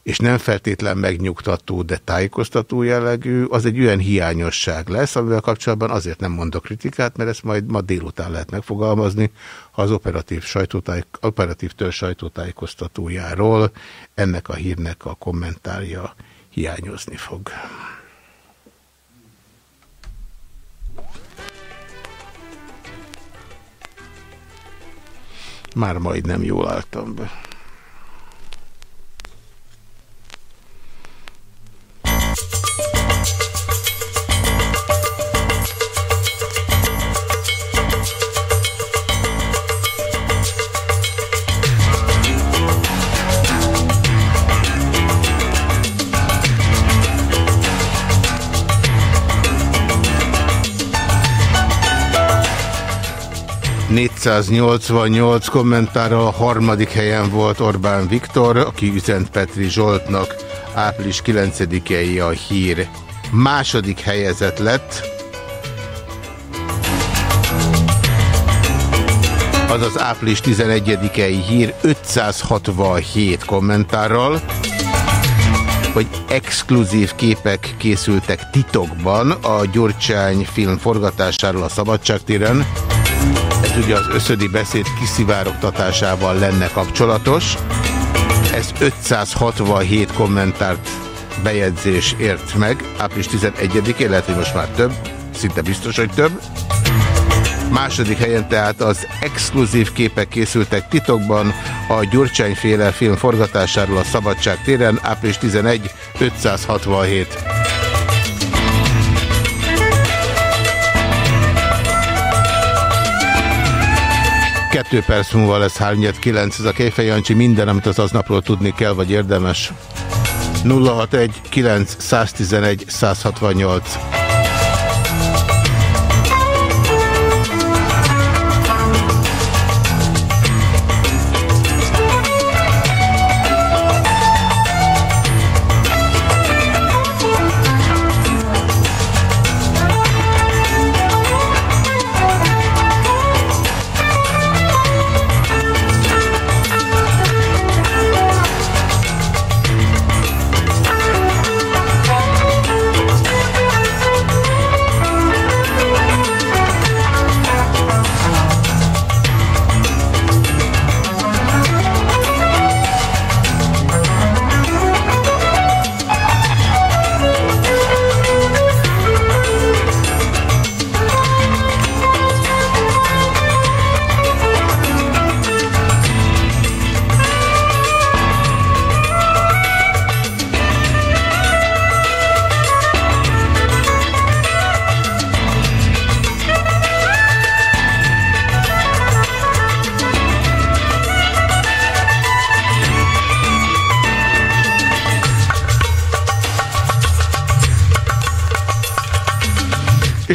és nem feltétlen megnyugtató, de tájékoztató jellegű, az egy olyan hiányosság lesz, amivel kapcsolatban azért nem mondok kritikát, mert ezt majd ma délután lehet megfogalmazni, ha az operatív, sajtótáj, operatív törzs sajtótájékoztatójáról ennek a hírnek a kommentárja hiányozni fog. Már majdnem jól álltam be. ...488 kommentárral a harmadik helyen volt Orbán Viktor, aki üzent Petri Zsoltnak április 9-i a hír. Második helyezett lett, az az április 11-i hír 567 kommentárral, hogy exkluzív képek készültek titokban a Gyurcsány film forgatásáról a Szabadságtéren. Ugye az összödi beszéd kiszivárogtatásával lenne kapcsolatos. Ez 567 kommentárt bejegyzés ért meg, április 11-én, lehet, hogy most már több, szinte biztos, hogy több. Második helyen tehát az exkluzív képek készültek titokban a Gyurcsányféle film forgatásáról a Szabadság téren, április 11, 567. Kettő perc múlva lesz 3-9, ez a Kejfej Jancsi, minden, amit az aznapról tudni kell, vagy érdemes. 061 9 111 168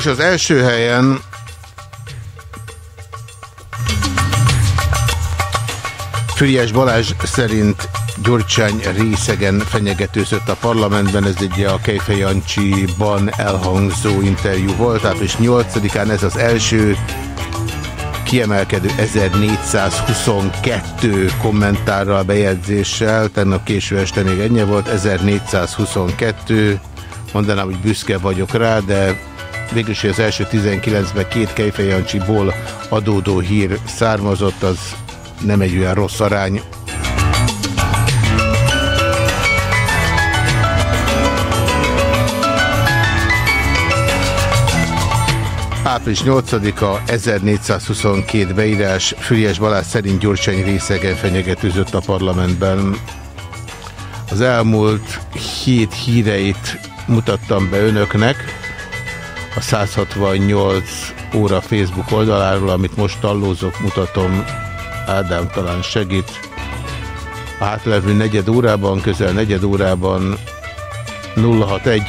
És az első helyen. Füriás Balázs szerint Gyurcsány részegen fenyegetőzött a parlamentben, ez egy a Kejfej Jancsiban elhangzó interjú volt, április 8-án ez az első kiemelkedő 1422 kommentárral, bejegyzéssel, tegnap késő este még ennyi volt, 1422, mondanám, hogy büszke vagyok rá, de végülis az első 19-ben két Kejfej Jancsiból adódó hír származott, az nem egy olyan rossz arány. Április 8-a 1422 beírás Füriás Balázs szerint Gyurcsány részegen fenyegetőzött a parlamentben. Az elmúlt hét híreit mutattam be önöknek a 168 óra Facebook oldaláról, amit most tallózok, mutatom, Ádám talán segít. A hátlevő negyed órában, közel negyed órában 061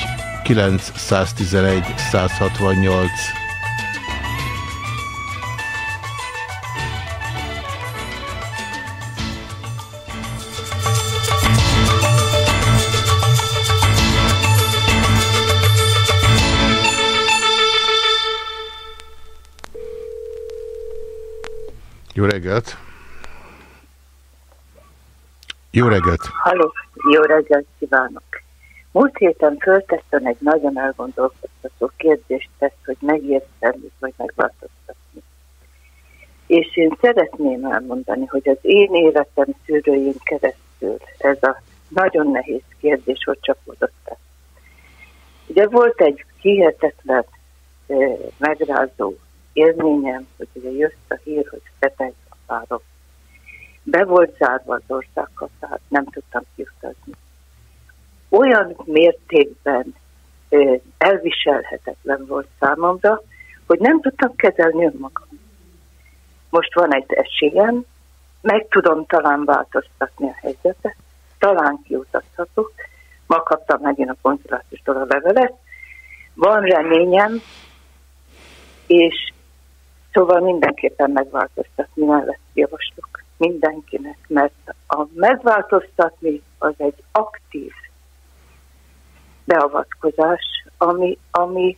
911 168 Jó reggelt! Jó reggelt! Halló, jó reggelt kívánok! Múlt héten föltettem egy nagyon elgondolkodtató kérdést, ezt, hogy megérteni, vagy megváltoztatni. És én szeretném elmondani, hogy az én életem szűrőjén keresztül ez a nagyon nehéz kérdés, hogy csapódott el. Ugye volt egy hihetetlen, eh, megrázó élményem, hogy ugye jött a hír, hogy beteg a párom. Be volt zárva az országhatár, nem tudtam kiutazni. Olyan mértékben elviselhetetlen volt számomra, hogy nem tudtam kezelni önmagam. Most van egy esélyem, meg tudom talán változtatni a helyzetet, talán kiutazhatok. Ma kaptam megint a konzulátustól a levelet. Van reményem, és Szóval mindenképpen megváltoztatni mellett javaslok mindenkinek, mert a megváltoztatni az egy aktív beavatkozás, ami, ami,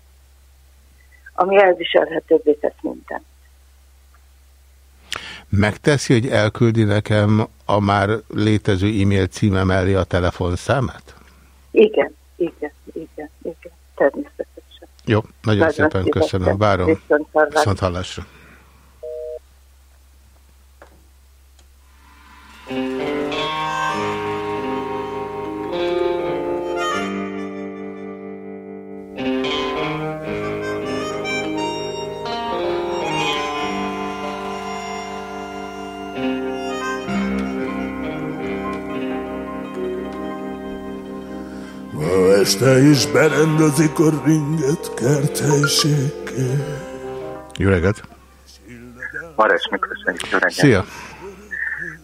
ami elviselhetőbbé tesz mindent. Megteszi, hogy elküldi nekem a már létező e-mail címem elé a telefonszámát? Igen, igen, igen, igen, természetesen. Jó, nagyon, nagyon szépen szépen köszönöm. Várom. Viszont hallásra. Ma este is berendezik a ringet kerthelységké. Jó reggelt! Mares Miklós, jó reggelt! Szia!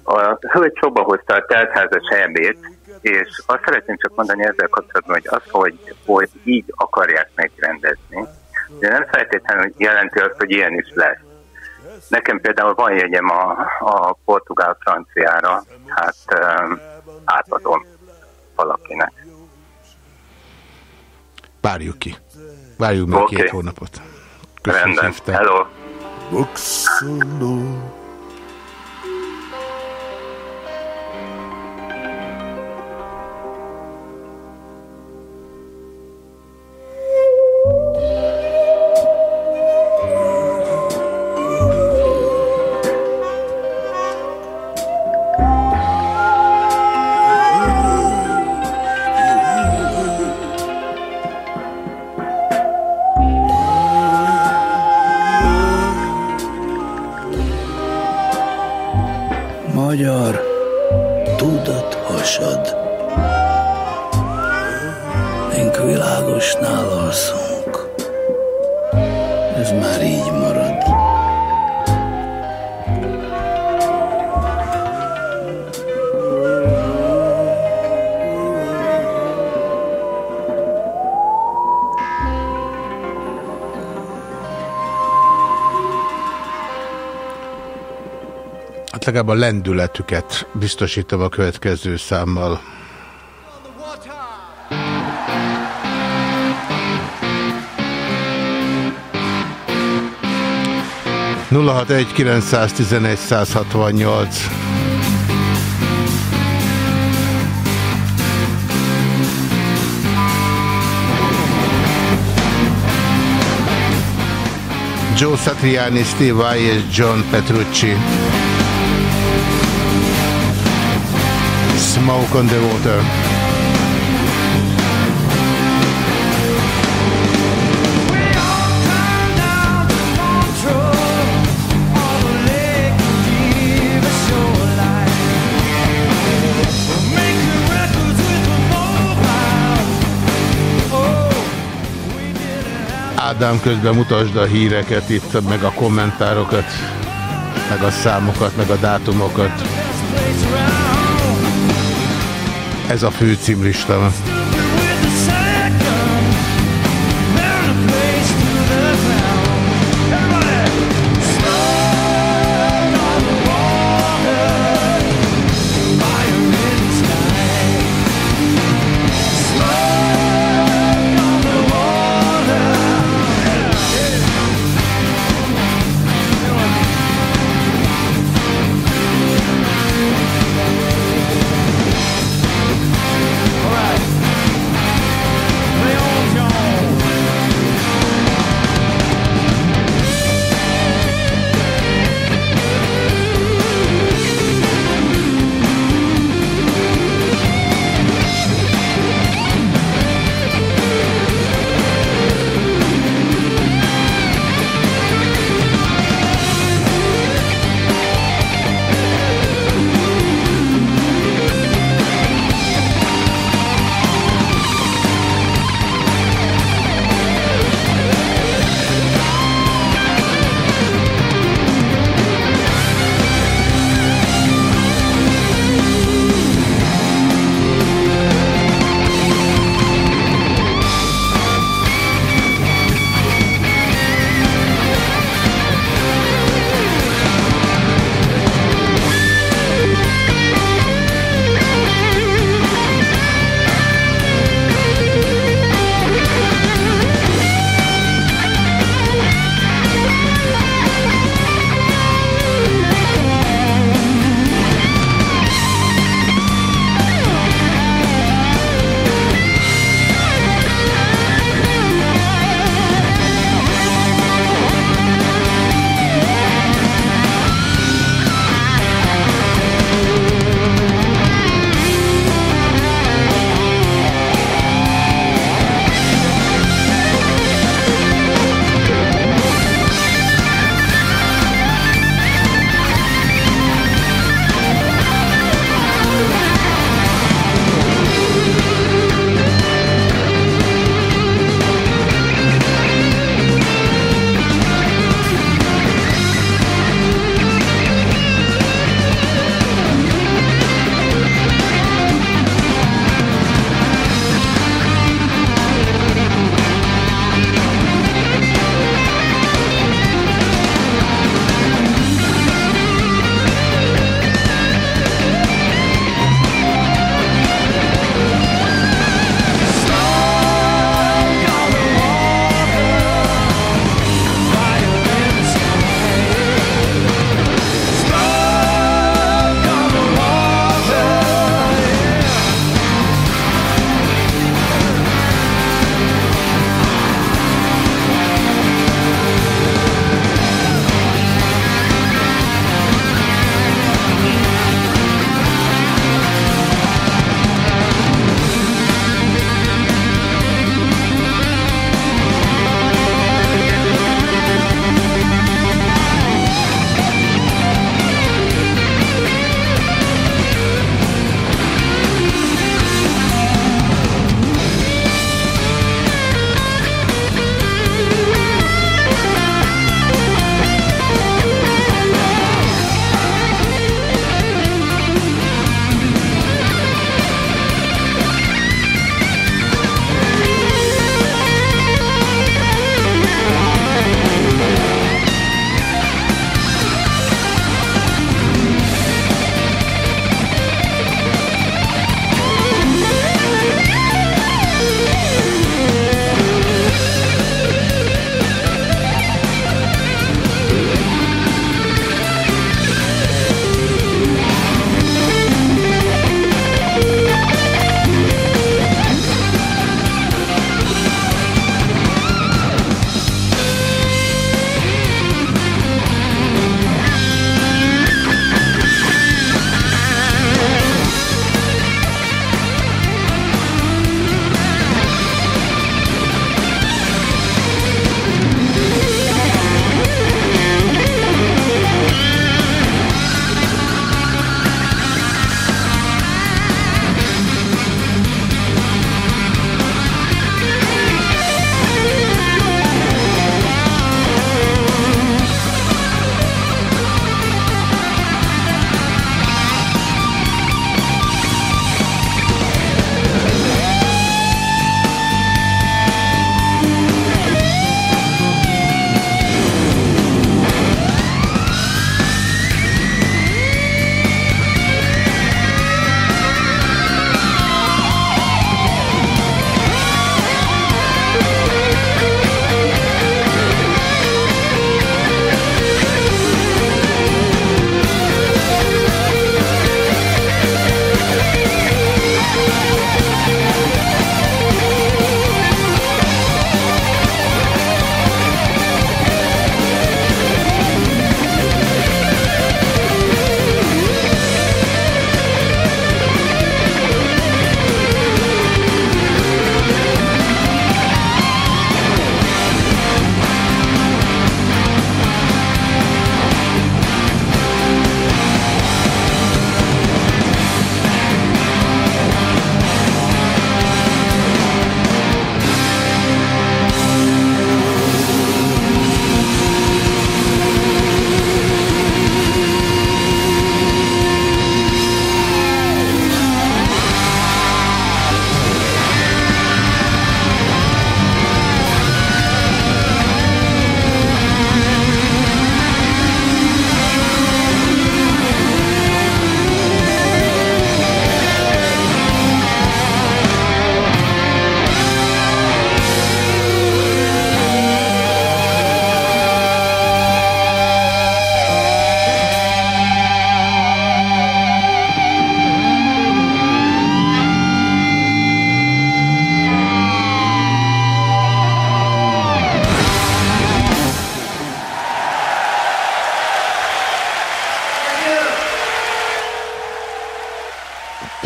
A hölgy szóba hozta a teltházas elmét, és azt szeretném csak mondani ezzel kapcsolatban, hogy az, hogy, hogy így akarják megrendezni, de nem feltétlenül jelenti azt, hogy ilyen is lesz. Nekem például van jegyem a, a portugál-franciára, hát um, átadom valakinek. Várjuk ki. Várjuk meg Oké. két hónapot. Köszönöm Rendben. szépen. Hello. Boxoló. Legalább a lendületüket biztosítom a következő számmal. nulla hat egy kilencszáztizenegy Joe Satriani, Steve Vai és John Petrucci. Smoke on the Water. Ádám, közben mutasd a híreket itt, meg a kommentárokat, meg a számokat, meg a dátumokat. Ez a fő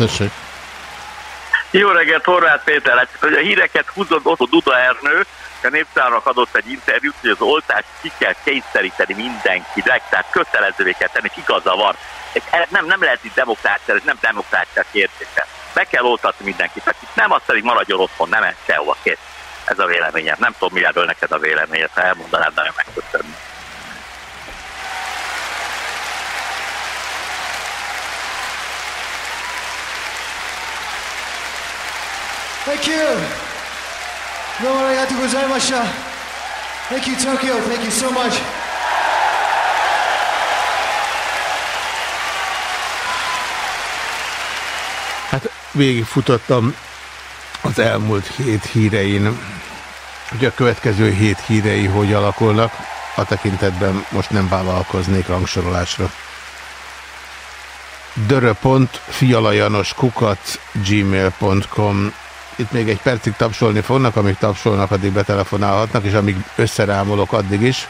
Tessék. Jó reggelt, Horváth Péter. Hát, hogy a híreket húzod ott Duda Ernő, a Népszámnak adott egy interjút, hogy az oltást ki kell kényszeríteni mindenkinek, tehát kötelezővé kell tenni, és igaza van. Ez nem, nem lehet itt demokrácia, ez nem demokrácia kérdése. Be kell oltatni mindenkit, aki nem azt pedig maradjon otthon, nem ez sehova, kész. Ez a véleményem. Nem tudom, mi erről neked a véleményed, ha elmondanád, nagyon megköszönöm. Thank you. どうもありがとうございました。Thank you, Tokyo. Thank you so much. Hát végigfutottam az elmúlt hét hírein, hogy a következő hét hírei hogy alakulnak, a tekintetben most nem vállalkoznék rangsorolásra. dörö.fialajanoskukac gmail.com itt még egy percig tapsolni fognak, amíg tapsolnak, addig betelefonálhatnak, és amíg összerámolok, addig is.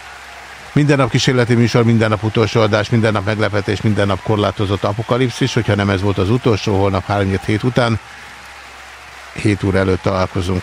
Minden nap kísérleti műsor, minden nap utolsó adás, minden nap meglepetés, minden nap korlátozott apokalipszis, hogyha nem ez volt az utolsó, holnap 3 hét után, 7 óra előtt találkozunk.